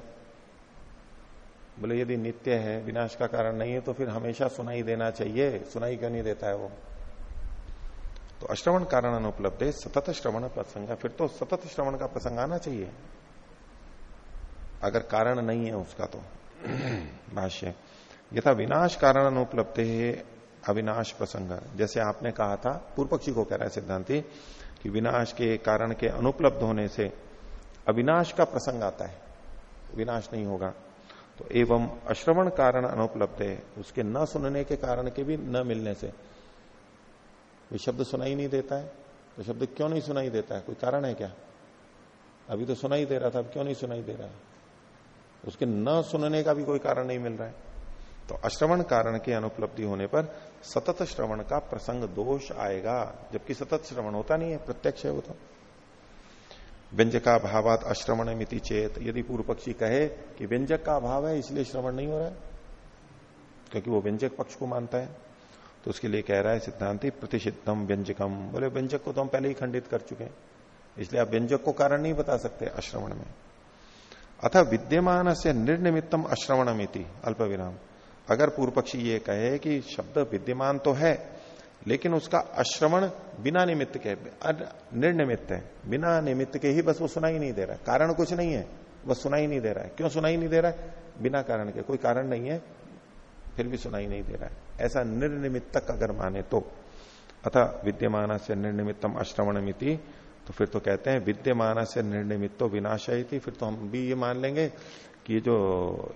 बोले, यदि नित्य है, विनाश का कारण नहीं है तो फिर हमेशा सुनाई देना चाहिए। सुनाई क्यों नहीं देता है वो? तो अश्रवण कारण अनुपलब्ध है, सतत श्रवण प्रसंग फिर तो सतत श्रवण का प्रसंग आना चाहिए। अगर कारण नहीं है उसका तो। भाष्य, यथा विनाश कारण अनुपलब्ध है, अविनाश प्रसंग। जैसे आपने कहा था पूर्व पक्षी को कह रहा है सिद्धांति, कि विनाश के कारण के अनुपलब्ध होने से अविनाश का प्रसंग आता है, विनाश नहीं होगा। तो एवं अश्रवण कारण अनुपलब्ध है, उसके न सुनने के कारण के भी न मिलने से। कोई शब्द सुनाई नहीं देता है तो शब्द क्यों नहीं सुनाई देता है? कोई कारण है क्या? अभी तो सुनाई दे रहा था, अब क्यों नहीं सुनाई दे रहा है? उसके न सुनने का भी कोई कारण नहीं मिल रहा है। तो अश्रवण कारण के अनुपलब्धि होने पर सतत श्रवण का प्रसंग दोष आएगा, जबकि सतत श्रवण होता नहीं है, प्रत्यक्ष है वो तो। व्यंजका भावात अश्रवण मिति चेत। यदि पूर्व पक्षी कहे कि व्यंजक का अभाव है, इसलिए श्रवण नहीं हो रहा है, क्योंकि वो व्यंजक पक्ष को मानता है। तो उसके लिए कह रहा है सिद्धांति प्रतिषिद्धम व्यंजकम बोले, व्यंजक को तो हम पहले ही खंडित कर चुके हैं। इसलिए आप व्यंजक को कारण नहीं बता सकते अश्रवण में। अथा विद्यमान से निर्निमित्तम अश्रवणमिति अल्प विराम अगर पूर्व पक्षी ये कहे कि शब्द विद्यमान तो है, लेकिन उसका अश्रवण बिना निमित्त के निर्निमित्त है। बिना निमित्त के ही बस वो सुनाई नहीं दे रहा है। कारण कुछ नहीं है। बस सुनाई नहीं दे रहा है। क्यों सुनाई नहीं दे रहा है? बिना कारण के। कोई कारण नहीं है। फिर भी सुनाई नहीं दे रहा है। ऐसा निर्निमित्तक अगर माने तो। अथा विद्यमान से निर्निमित्तम अश्रवण मिति तो फिर तो कहते हैं विद्यमान से निर्निमित्तो विनाश थी फिर तो हम भी ये मान लेंगे कि जो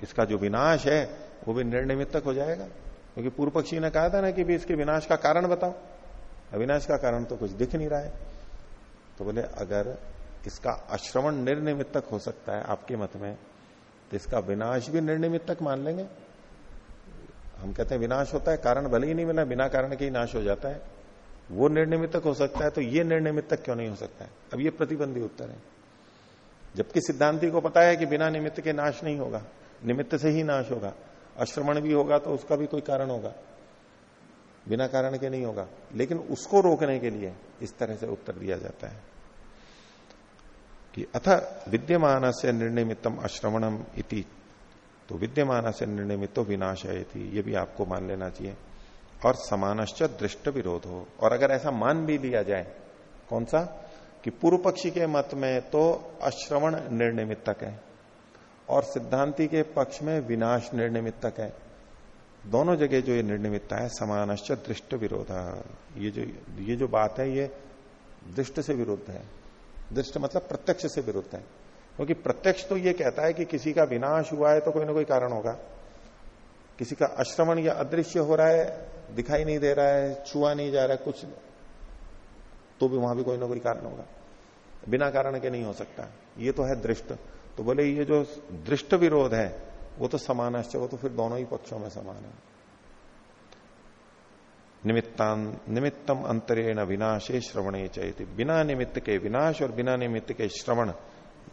इसका जो विनाश है, वो भी निर्निमित्तक हो जाएगा। क्योंकि पूर्व पक्षी ने कहा था ना कि भी इसके विनाश का कारण बताओ। अविनाश का कारण तो कुछ दिख नहीं रहा है। तो बोले, अगर इसका अश्रवण निर्निमित्तक हो सकता है आपके मत में तो इसका विनाश भी निर्निमित्तक मान लेंगे। हम कहते हैं विनाश होता है, कारण भले ही नहीं मिला, बिना कारण के ही नाश हो जाता है। वो निर्निमित्तक हो सकता है तो ये निर्निमित्तक क्यों नहीं हो सकता है? अब ये प्रतिबंधी उत्तर है। जबकि सिद्धांति को पता है कि बिना निमित्त के नाश नहीं होगा, निमित्त से ही नाश होगा। अश्रवण भी होगा तो उसका भी कोई कारण होगा। बिना कारण के नहीं होगा। लेकिन उसको रोकने के लिए इस तरह से उत्तर दिया जाता है कि अथ विद्यमान से निर्निमित्तम अश्रवणम इति तो विद्यमान से निर्निमित्तो विनाश है ये भी आपको मान लेना चाहिए। और समानश्च दृष्ट विरोध हो। और अगर ऐसा मान भी लिया जाए, कौन सा? कि पूर्व पक्षी के मत में तो अश्रवण निर्निमित्तक है। और सिद्धांति के पक्ष में विनाश निर्निमित्तक है। दोनों जगह जो ये निर्निमित्ता है, समानश्च दृष्ट विरोध। ये जो ये जो बात है, ये दृष्ट से विरुद्ध है। दृष्ट मतलब प्रत्यक्ष से विरुद्ध है। क्योंकि प्रत्यक्ष तो ये कहता है कि किसी का विनाश हुआ है तो कोई ना कोई कारण होगा। किसी का अश्रवण या अदृश्य हो रहा है, दिखाई नहीं दे रहा है, छुआ नहीं जा रहा है, कुछ तो भी वहाँ भी कोई ना कोई कारण होगा। बिना कारण के नहीं हो सकता। ये तो है दृष्ट। तो बोले, ये जो दृष्ट विरोध है, वो तो समान वो तो फिर दोनों ही पक्षों में समान है। निमित्तान, निमित्तम अंतरेण विनाशे श्रवणे चयति बिना निमित्त के विनाश और बिना निमित्त के श्रवण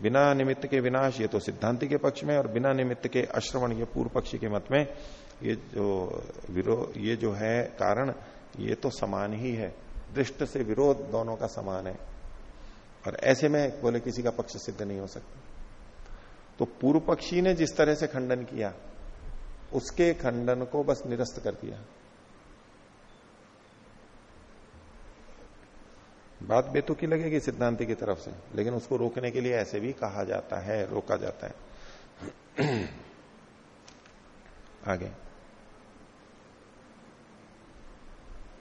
बिना निमित्त के विनाश, ये तो सिद्धांति के पक्ष में और बिना निमित्त के अश्रवण ये पूर्व पक्षी के मत में, ये जो विरोध ये जो है कारण, ये तो समान ही है। दृष्ट से विरोध दोनों का समान है। और ऐसे में बोले किसी का पक्ष सिद्ध नहीं हो सकता। तो पूर्व पक्षी ने जिस तरह से खंडन किया, उसके खंडन को बस निरस्त कर दिया। बात बेतुकी लगेगी सिद्धांति की तरफ़ से, लेकिन उसको रोकने के लिए ऐसे भी कहा जाता है, रोका जाता है। आगे।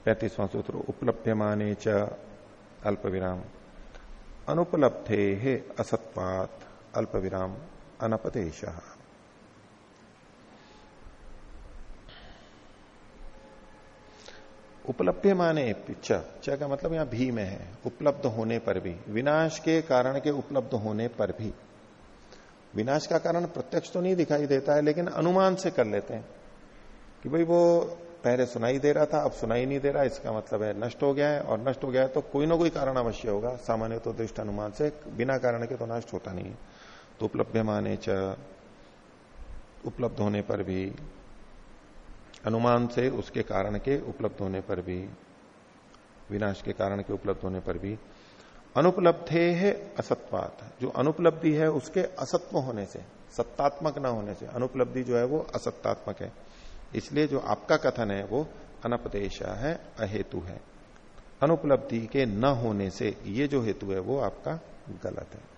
पैतीसवां सूत्र उपलब्ध माने च अल्प विराम अनुपलब्धे असत्वात अल्प विराम अनपदेश उपलब्ध माने च च का मतलब यहाँ भी में है। उपलब्ध होने पर भी। विनाश के कारण के उपलब्ध होने पर भी। विनाश का कारण प्रत्यक्ष तो नहीं दिखाई देता है, लेकिन अनुमान से कर लेते हैं। कि भाई वो पहले सुनाई दे रहा था, अब सुनाई नहीं दे रहा, इसका मतलब है नष्ट हो गया है, और नष्ट हो गया है तो कोई ना कोई कारण अवश्य होगा। सामान्य तो दृष्ट अनुमान से बिना कारण के तो नष्ट होता नहीं है। तो उपलब्ध माने च। उपलब्ध होने पर भी अनुमान से उसके कारण के उपलब्ध होने पर भी, विनाश के कारण के उपलब्ध होने पर भी, अनुपलब्धे है असत्वात। जो अनुपलब्धि है, उसके असत्व होने से, सत्तात्मक न होने से, अनुपलब्धि जो है वो असत्तात्मक है। इसलिए जो आपका कथन है, वो अनपदेश है, अहेतु है। अनुपलब्धि के न होने से, ये जो हेतु है, वो आपका गलत है।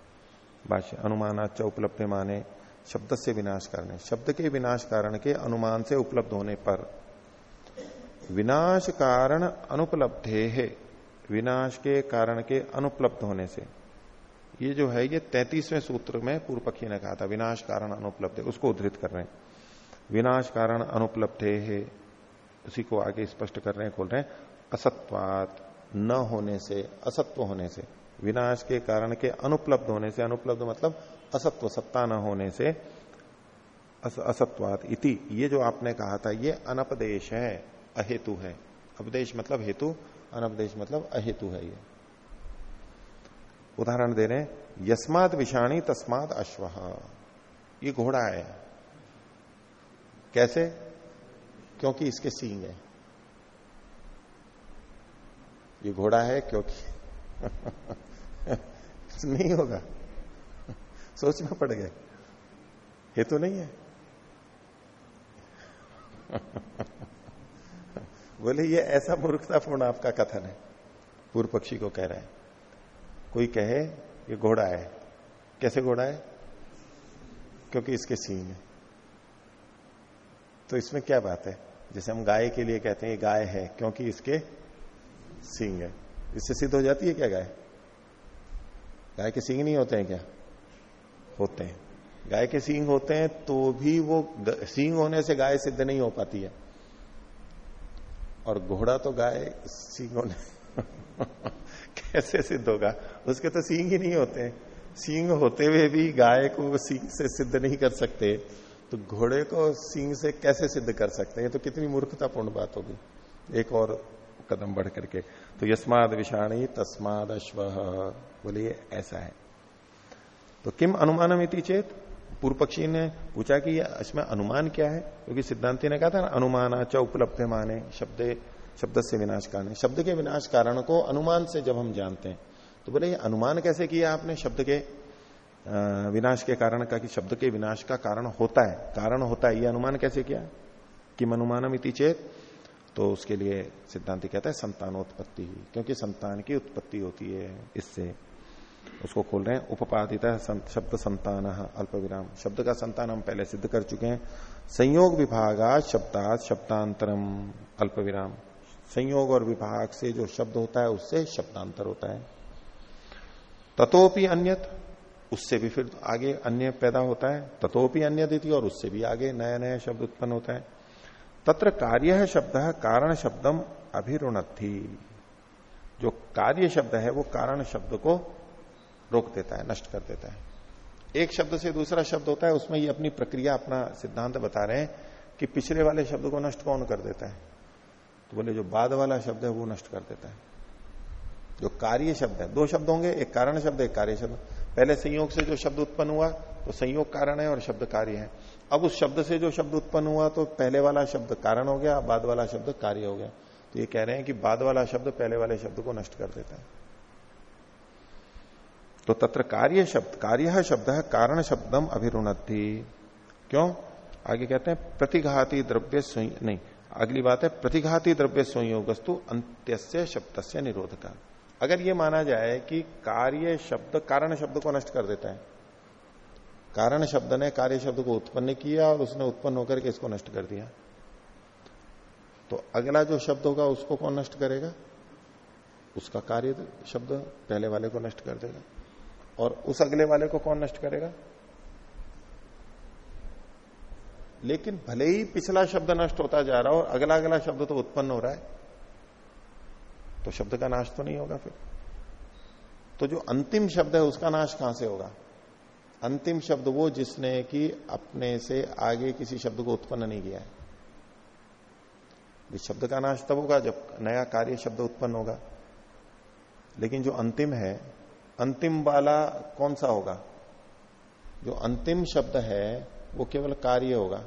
भाष्य अनुमानाच उपलब्ध माने शब्द से विनाश करने, शब्द के विनाश कारण के अनुमान से उपलब्ध होने पर। विनाश कारण अनुपलब्धे है, विनाश के कारण के अनुपलब्ध होने से। ये जो है, ये तैतीसवें सूत्र में पूर्व पक्षी ने कहा था, विनाश कारण अनुपलब्ध, उसको उद्धृत कर रहे हैं। विनाश कारण अनुपलब्धे है, उसी को आगे स्पष्ट कर रहे हैं, खोल रहे हैं, असत्वात, न होने से, असत्व होने से। विनाश के कारण के अनुपलब्ध होने से, अनुपलब्ध मतलब असत्व सत्ता न होने से असत्वात इति। ये जो आपने कहा था, ये अनपदेश है, अहेतु है। अपदेश मतलब हेतु, अनपदेश मतलब अहेतु है ये। उदाहरण दे रहे यस्माद विषाणी तस्माद अश्व। ये घोड़ा है। कैसे? क्योंकि इसके सींग है। ये घोड़ा है क्योंकि नहीं होगा। सोचना पड़ गया। ये तो नहीं है। बोले, ये ऐसा मूर्खतापूर्ण आपका कथन है। पूर्व पक्षी को कह रहा है। कोई कहे, ये घोड़ा है। कैसे घोड़ा है? क्योंकि इसके सींग है। तो इसमें क्या बात है? जैसे हम गाय के लिए कहते हैं, ये गाय है, क्योंकि इसके सींग है। इससे सिद्ध हो जाती है क्या गाय? गाय के सींग नहीं होते हैं क्या? होते हैं। गाय के सींग होते हैं तो भी वो सींग होने से गाय सिद्ध नहीं हो पाती है। और घोड़ा तो गाय सींग होने कैसे सिद्ध होगा? उसके तो सींग ही नहीं होते सींग होते हुए भी गाय को सींग से सिद्ध नहीं कर सकते। तो घोड़े को सींग से कैसे सिद्ध कर सकते हैं? तो कितनी मूर्खतापूर्ण बात होगी। एक और कदम बढ़ करके। तो यस्माद विषाणी तस्माद अश्व बोलिए, ऐसा है। तो किम अनुमानम इति चेत? पूर्व पक्षी ने पूछा कि इसमें अनुमान क्या है? क्योंकि सिद्धांति ने कहा था ना, अनुमान च उपलब्ध माने, शब्द शब्द से विनाश कारण शब्द के विनाश कारण को अनुमान से जब हम जानते हैं तो बोले, ये अनुमान कैसे किया आपने शब्द के? विनाश के कारण का, कि शब्द के विनाश का कारण होता है। कारण होता है, ये अनुमान कैसे किया? किम अनुमानम इति चेत? तो उसके लिए सिद्धांति कहता है, संतानोत्पत्ति। क्योंकि संतान की उत्पत्ति होती है इससे। उसको खोल रहे हैं। उपपादित शब्द संतान अल्प विराम शब्द का संतान हम पहले सिद्ध कर चुके हैं। संयोग विभागा शब्दात शब्दांतरम अल्प विराम संयोग और विभाग से जो शब्द होता है, उससे शब्दांतर होता है। ततोपि अन्यत, उससे भी फिर आगे अन्य पैदा होता है। तथोपि अन्य दिति और उससे भी आगे नया नया शब्द उत्पन्न होता है। तत्र कार्य शब्द कारण शब्दम अभिरुणथी जो कार्य शब्द है, वो कारण शब्द को रोक देता है, नष्ट कर देता है। एक शब्द से दूसरा शब्द होता है, उसमें ये अपनी प्रक्रिया, अपना सिद्धांत बता रहे हैं कि पिछले वाले शब्द को नष्ट कौन कर देता है? तो बोले, जो बाद वाला शब्द है, वो नष्ट कर देता है। जो कार्य शब्द है, दो शब्द होंगे, एक कारण शब्द, एक कार्य शब्द। पहले संयोग से जो शब्द उत्पन्न हुआ तो संयोग कारण है और शब्द कार्य है। अब उस शब्द से जो शब्द उत्पन्न हुआ तो पहले वाला शब्द कारण हो गया, बाद वाला शब्द कार्य हो गया। तो ये कह रहे हैं कि बाद वाला शब्द पहले वाले शब्द को नष्ट कर देता है। तो तत्र कार्य शब्द कार्य शब्द है कारण शब्दम अभिरुणति क्यों? आगे कहते हैं, प्रतिघाती द्रव्य नहीं, अगली बात है, प्रतिघाती द्रव्य संयोगस्तु अंत्य शब्द से निरोध का अगर ये माना जाए कि कार्य शब्द, कारण शब्द को नष्ट कर देता है, कारण शब्द ने कार्य शब्द को उत्पन्न किया और उसने उत्पन्न होकर के इसको नष्ट कर दिया तो अगला जो शब्द होगा उसको कौन नष्ट करेगा? उसका कार्य शब्द पहले वाले को नष्ट कर देगा। और उस अगले वाले को कौन नष्ट करेगा? लेकिन भले ही पिछला शब्द नष्ट होता जा रहा हो, और अगला अगला शब्द तो उत्पन्न हो रहा है तो शब्द का नाश तो नहीं होगा फिर। तो जो अंतिम शब्द है, उसका नाश कहाँ से होगा? अंतिम शब्द वो जिसने कि अपने से आगे किसी शब्द को उत्पन्न नहीं किया है। शब्द का नाश तब होगा जब नया कार्य शब्द उत्पन्न होगा। लेकिन जो अंतिम है अंतिम वाला कौन सा होगा? जो अंतिम शब्द है, वो केवल कार्य होगा।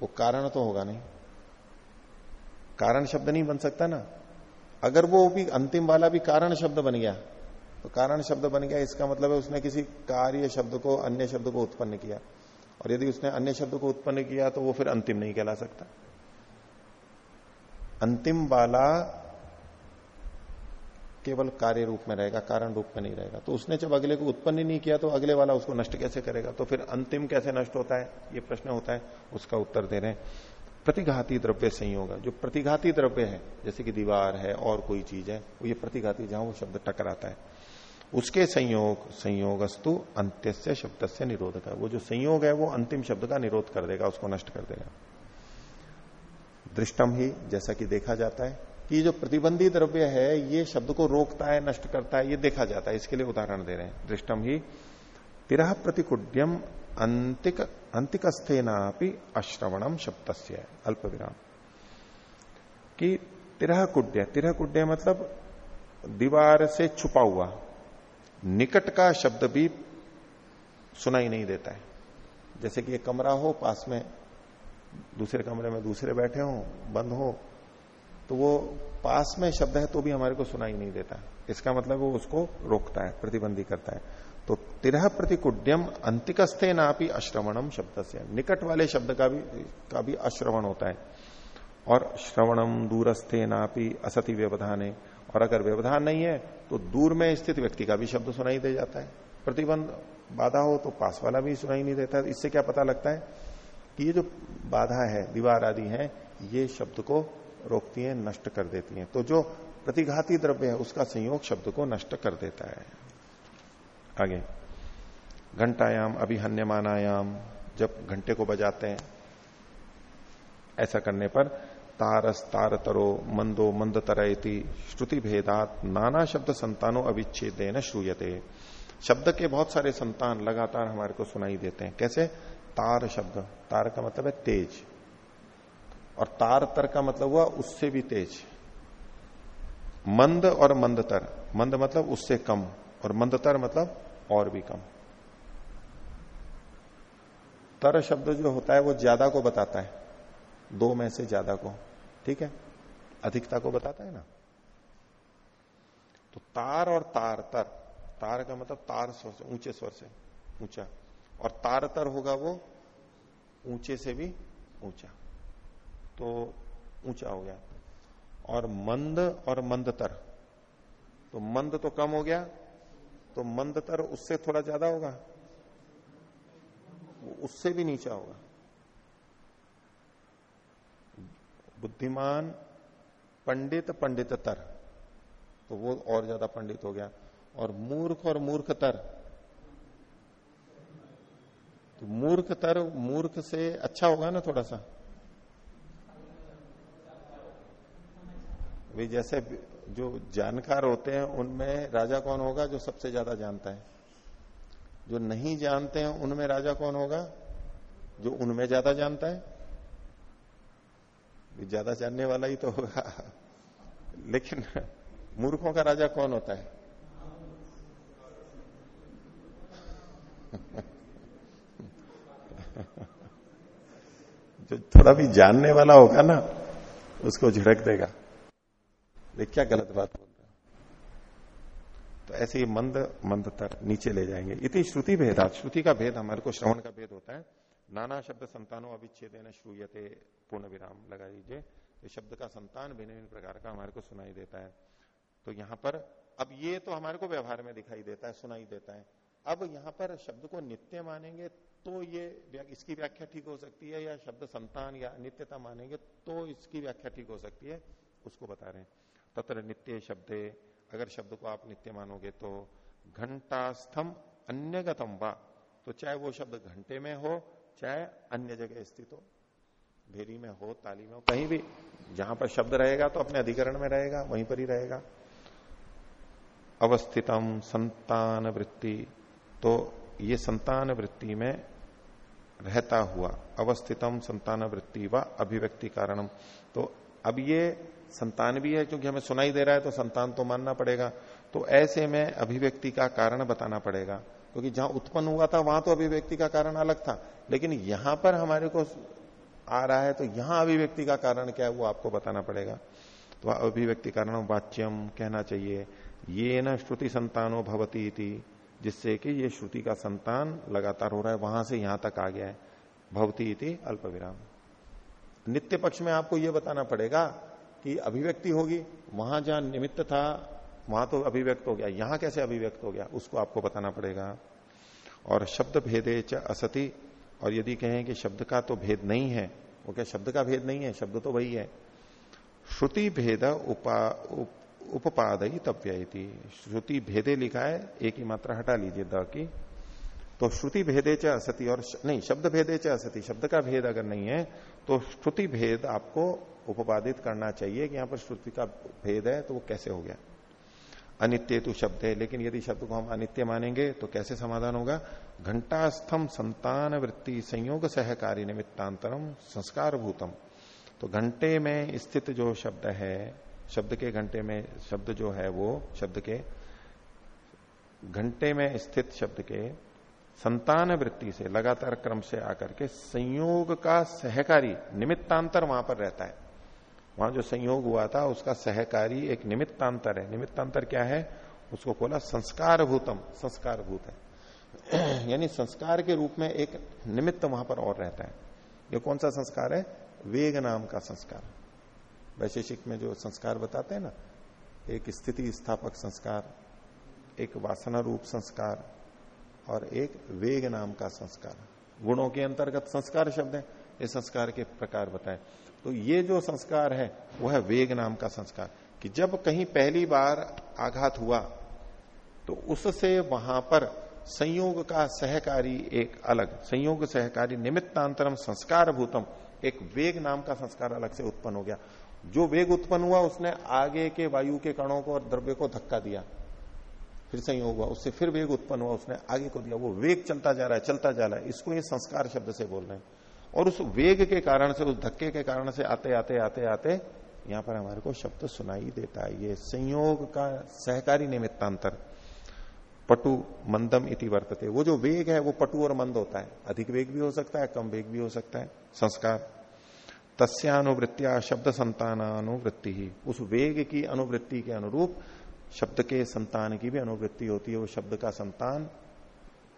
वो कारण तो होगा नहीं। कारण शब्द नहीं बन सकता ना। अगर वो भी अंतिम वाला भी कारण शब्द बन गया तो कारण शब्द बन गया, इसका मतलब है उसने किसी कार्य शब्द को, अन्य शब्द को उत्पन्न किया। और यदि उसने अन्य शब्द को उत्पन्न किया तो वो फिर अंतिम नहीं कहला सकता। अंतिम वाला केवल कार्य रूप में रहेगा, कारण रूप में नहीं रहेगा। तो उसने जब अगले को उत्पन्न ही नहीं किया तो अगले वाला उसको नष्ट कैसे करेगा? तो फिर अंतिम कैसे नष्ट होता है? ये प्रश्न होता है, उसका उत्तर दे रहे हैं। प्रतिघाती द्रव्य संयोग जो प्रतिघाती द्रव्य है, जैसे कि दीवार है, और कोई चीज़ है, वो ये प्रतिघाती, जहाँ वो शब्द टकराता है। उसके संयोग, संयोगस्तु अंत्य से शब्द से निरोधक है। वो जो संयोग है, वो अंतिम शब्द का निरोध कर देगा, उसको नष्ट कर देगा। दृष्टम ही, जैसा कि देखा जाता है कि जो प्रतिबंधी द्रव्य है, ये शब्द को रोकता है, नष्ट करता है, ये देखा जाता है। इसके लिए उदाहरण दे रहे हैं। दृष्टम ही तिरह प्रतिकुड्यम अंतिक, अंतिकस्थेनापि अश्रवणम शब्द से अल्प विराम कि तिरह कुड्य तिरह कुड्य मतलब दीवार से छुपा हुआ, निकट का शब्द भी सुनाई नहीं देता है। जैसे कि एक कमरा हो, पास में, दूसरे कमरे में दूसरे बैठे हो, बंद हो तो वो पास में शब्द है तो भी हमारे को सुनाई नहीं देता। इसका मतलब वो उसको रोकता है, प्रतिबंधी करता है। तो तिरह प्रतिकुड्यम अंतिकस्थे नापी अश्रवणम शब्द से निकट वाले शब्द का भी का भी अश्रवण होता है। और श्रवणम दूरस्थे नापी असति व्यवधान। है और अगर व्यवधान नहीं है तो दूर में स्थित व्यक्ति का भी शब्द सुनाई दे जाता है। प्रतिबंध, बाधा हो तो पास वाला भी सुनाई नहीं देता। इससे क्या पता लगता है कि ये जो बाधा है दीवार आदि है, ये शब्द को रोकती है, नष्ट कर देती है। तो जो प्रतिघाती द्रव्य है, उसका संयोग शब्द को नष्ट कर देता है। आगे। घंटायाम, अभिहन्यमानायाम, जब घंटे को बजाते हैं, ऐसा करने पर तारस तार तरो मंदो मंद तरयती श्रुति भेदात नाना शब्द संतानों अविच्छेद न श्रूयते। शब्द के बहुत सारे संतान लगातार हमारे को सुनाई देते हैं। कैसे? तार शब्द। तार का मतलब है तेज। और तार तर का मतलब हुआ उससे भी तेज। मंद और मंदतर मंद मतलब उससे कम और मंदतर मतलब और भी कम। तर शब्द जो होता है वो ज़्यादा को बताता है। दो में से ज़्यादा को। ठीक है? अधिकता को बताता है ना? तो तार और तार तर। तार का मतलब तार स्वर से, ऊँचे स्वर से। ऊँचा। और तार तर होगा वो ऊँचे से भी ऊँचा। तो ऊँचा हो गया। और मंद और मंदतर। तो मंद तो कम हो गया तो मंदतर उससे थोड़ा ज़्यादा होगा उससे भी नीचा होगा। बुद्धिमान पंडित पंडितर तो वो और ज़्यादा पंडित हो गया। और मूर्ख और मूर्खतर तो मूर्खतर, मूर्ख से अच्छा होगा ना थोड़ा सा? वे जैसे जो जानकार होते हैं, उनमें राजा कौन होगा जो सबसे ज़्यादा जानता है? जो नहीं जानते हैं, उनमें राजा कौन होगा जो उनमें ज़्यादा जानता है? ज़्यादा जानने वाला ही तो होगा। लेकिन मूर्खों का राजा कौन होता है? जो थोड़ा भी जानने वाला होगा ना, उसको झिड़क देगा। देख क्या गलत बात बोल रहा तो ऐसे ही मंद मंद तर नीचे ले जाएँगे। इतनी श्रुति भेद श्रुति का भेद हमारे को श्रवण का भेद होता है। नाना शब्द संतानों अविच्छेद श्रूयते, पूर्ण विराम लगा दीजिए। तो शब्द का संतान भिन्न भिन्न प्रकार का हमारे को सुनाई देता है। तो यहाँ पर अब ये तो हमारे को व्यवहार में दिखाई देता है, सुनाई देता है। अब यहाँ पर शब्द को नित्य मानेंगे तो ये इसकी व्याख्या ठीक हो सकती है, या शब्द संतान या नित्यता मानेंगे तो इसकी व्याख्या ठीक हो सकती है, उसको बता रहे हैं। तत्र नित्य शब्द। अगर शब्द को आप नित्य मानोगे तो घंटास्थम अन्यगतम वा। तो चाहे वो शब्द घंटे में हो, चाहे अन्य जगह स्थित हो। भेरी में हो, ताली में हो, कहीं भी। जहाँ पर शब्द रहेगा तो अपने अधिकरण में रहेगा, वहीं पर ही रहेगा। अवस्थितम संतान वृत्ति तो ये संतान वृत्ति में रहता हुआ अवस्थितम संतान वृत्ति व अभिव्यक्ति कारणम। तो अब ये संतान भी है, क्योंकि हमें सुनाई दे रहा है तो संतान तो मानना पड़ेगा। तो ऐसे में अभिव्यक्ति का कारण बताना पड़ेगा। क्योंकि जहाँ उत्पन्न हुआ था, वहाँ तो अभिव्यक्ति का कारण अलग था। लेकिन यहाँ पर हमारे को आ रहा है तो यहाँ अभिव्यक्ति का कारण क्या है, वो आपको बताना पड़ेगा। तो अभिव्यक्ति कारण वाच्यम कहना चाहिए, ये न श्रुति संतानो भवती थी जिससे कि ये श्रुति का संतान लगातार हो रहा है, वहाँ से यहाँ तक आ गया है। भवती थी अल्प विराम नित्य पक्ष में आपको यह बताना पड़ेगा कि अभिव्यक्ति होगी। वहाँ जहाँ निमित्त था वहाँ तो अभिव्यक्त हो गया। यहाँ कैसे अभिव्यक्त हो गया उसको आपको बताना पड़ेगा। और शब्द भेदे च असति और यदि कहें कि शब्द का तो भेद नहीं है वो क्या शब्द का भेद नहीं है शब्द तो वही है। श्रुति भेद उपा उप, उपपादयी तव्य श्रुति भेदे लिखा है एक ही मात्रा हटा लीजिए द की। तो श्रुति भेदे च असति और नहीं शब्द भेदे च असति। शब्द का भेद अगर नहीं है तो श्रुति भेद आपको उपपादित करना चाहिए कि यहाँ पर श्रुति का भेद है तो वो कैसे हो गया? अनित्य तो शब्द है लेकिन यदि शब्द को हम अनित्य मानेंगे तो कैसे समाधान होगा? घंटास्थम संतान वृत्ति संयोग सहकारी निमित्तांतरम संस्कार भूतम तो घंटे में स्थित जो शब्द है, शब्द के घंटे में शब्द जो है वो, शब्द के, घंटे में स्थित शब्द के संतान वृत्ति से लगातार क्रम से आकर के संयोग का सहकारी निमित्तांतर वहाँ पर रहता है। वहाँ जो संयोग हुआ था, उसका सहकारी एक निमित्तांतर है। निमित्तांतर क्या है? उसको बोला संस्कार भूतम संस्कार भूत है। यानी संस्कार के रूप में एक निमित्त वहाँ पर और रहता है। ये कौन सा संस्कार है? वेग नाम का संस्कार। वैशेषिक में जो संस्कार बताते हैं ना, एक स्थिति स्थापक संस्कार, एक वासना रूप संस्कार, और एक वेग नाम का संस्कार। गुणों के अंतर्गत संस्कार शब्द है। ये संस्कार के प्रकार बताए। तो ये जो संस्कार है, वो है वेग नाम का संस्कार। कि जब कहीं पहली बार आघात हुआ तो उससे वहाँ पर संयोग का सहकारी एक अलग, संयोग सहकारी निमित्तांतरम संस्कार भूतम, एक वेग नाम का संस्कार अलग से उत्पन्न हो गया। जो वेग उत्पन्न हुआ, उसने आगे के वायु के कणों को और द्रव्य को धक्का दिया। फिर संयोग हुआ, उससे फिर वेग उत्पन्न हुआ, उसने आगे को दिया। वो वेग चलता जा रहा है, चलता जा रहा है। इसको ये संस्कार शब्द से बोल रहे हैं। और उस वेग के कारण से, उस धक्के के कारण से आते आते आते आते, यहाँ पर हमारे को शब्द सुनाई देता है। ये संयोग का सहकारी निमित्तांतर, पटु मंदम इति वर्तते। वो जो वेग है, वो पटु और मंद होता है। अधिक वेग भी हो सकता है, कम वेग भी हो सकता है। संस्कार। तस्यानुवृत्तिया शब्द संतानानुवृत्ति ही। उस वेग की अनुवृत्ति के अनुरूप शब्द के संतान की भी अनुवृत्ति होती है। वो शब्द का संतान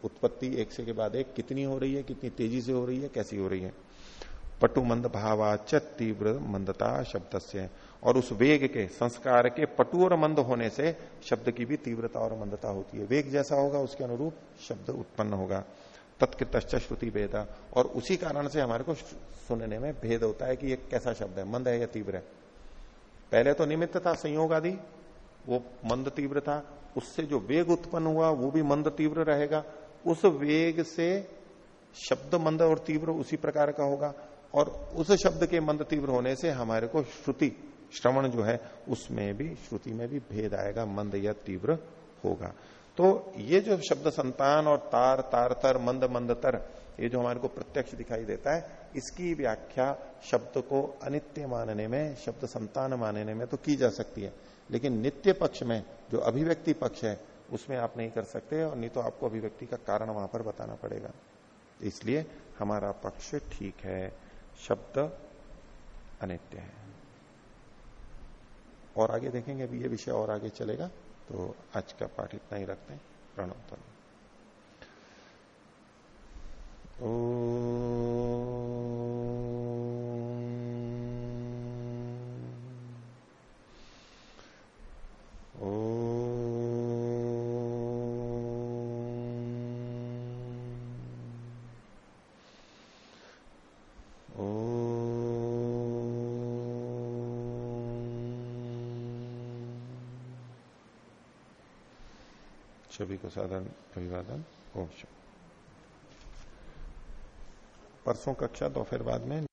उत्पत्ति एक से के बाद एक, कितनी हो रही है, कितनी तेज़ी से हो रही है, कैसी हो रही है। पटु मंद भावाच तीव्र मंदता शब्द से और उस वेग के, संस्कार के पटु और मंद होने से शब्द की भी तीव्रता और मंदता होती है। वेग जैसा होगा, उसके अनुरूप शब्द उत्पन्न होगा। तत्कृत श्रुति भेदा। और उसी कारण से हमारे को सुनने में भेद होता है कि ये कैसा शब्द है, मंद है या तीव्र है। पहले तो निमित्त था संयोग आदि, वो मंद तीव्र था। उससे जो वेग उत्पन्न हुआ, वो भी मंद तीव्र रहेगा। उस वेग से शब्द मंद और तीव्र उसी प्रकार का होगा और उस शब्द के मंद तीव्र होने से हमारे को श्रुति, श्रवण जो है, उसमें भी, श्रुति में भी भेद आएगा, मंद या तीव्र होगा। तो ये जो शब्द संतान और तार तार तर, मंद मंद तर, ये जो हमारे को प्रत्यक्ष दिखाई देता है, इसकी व्याख्या शब्द को अनित्य मानने में, शब्द संतान मानने में तो की जा सकती है। लेकिन नित्य पक्ष में, जो अभिव्यक्ति पक्ष है उसमें आप नहीं कर सकते और नहीं तो आपको अभिव्यक्ति का कारण वहाँ पर बताना पड़ेगा। इसलिए हमारा पक्ष ठीक है, शब्द अनित्य है। और आगे देखेंगे, अभी ये विषय और आगे चलेगा तो आज का पाठ इतना ही रखते हैं। प्रणव ओ सभी को साधन अभिवादन ओम परसों कक्षा दोपहर बाद में।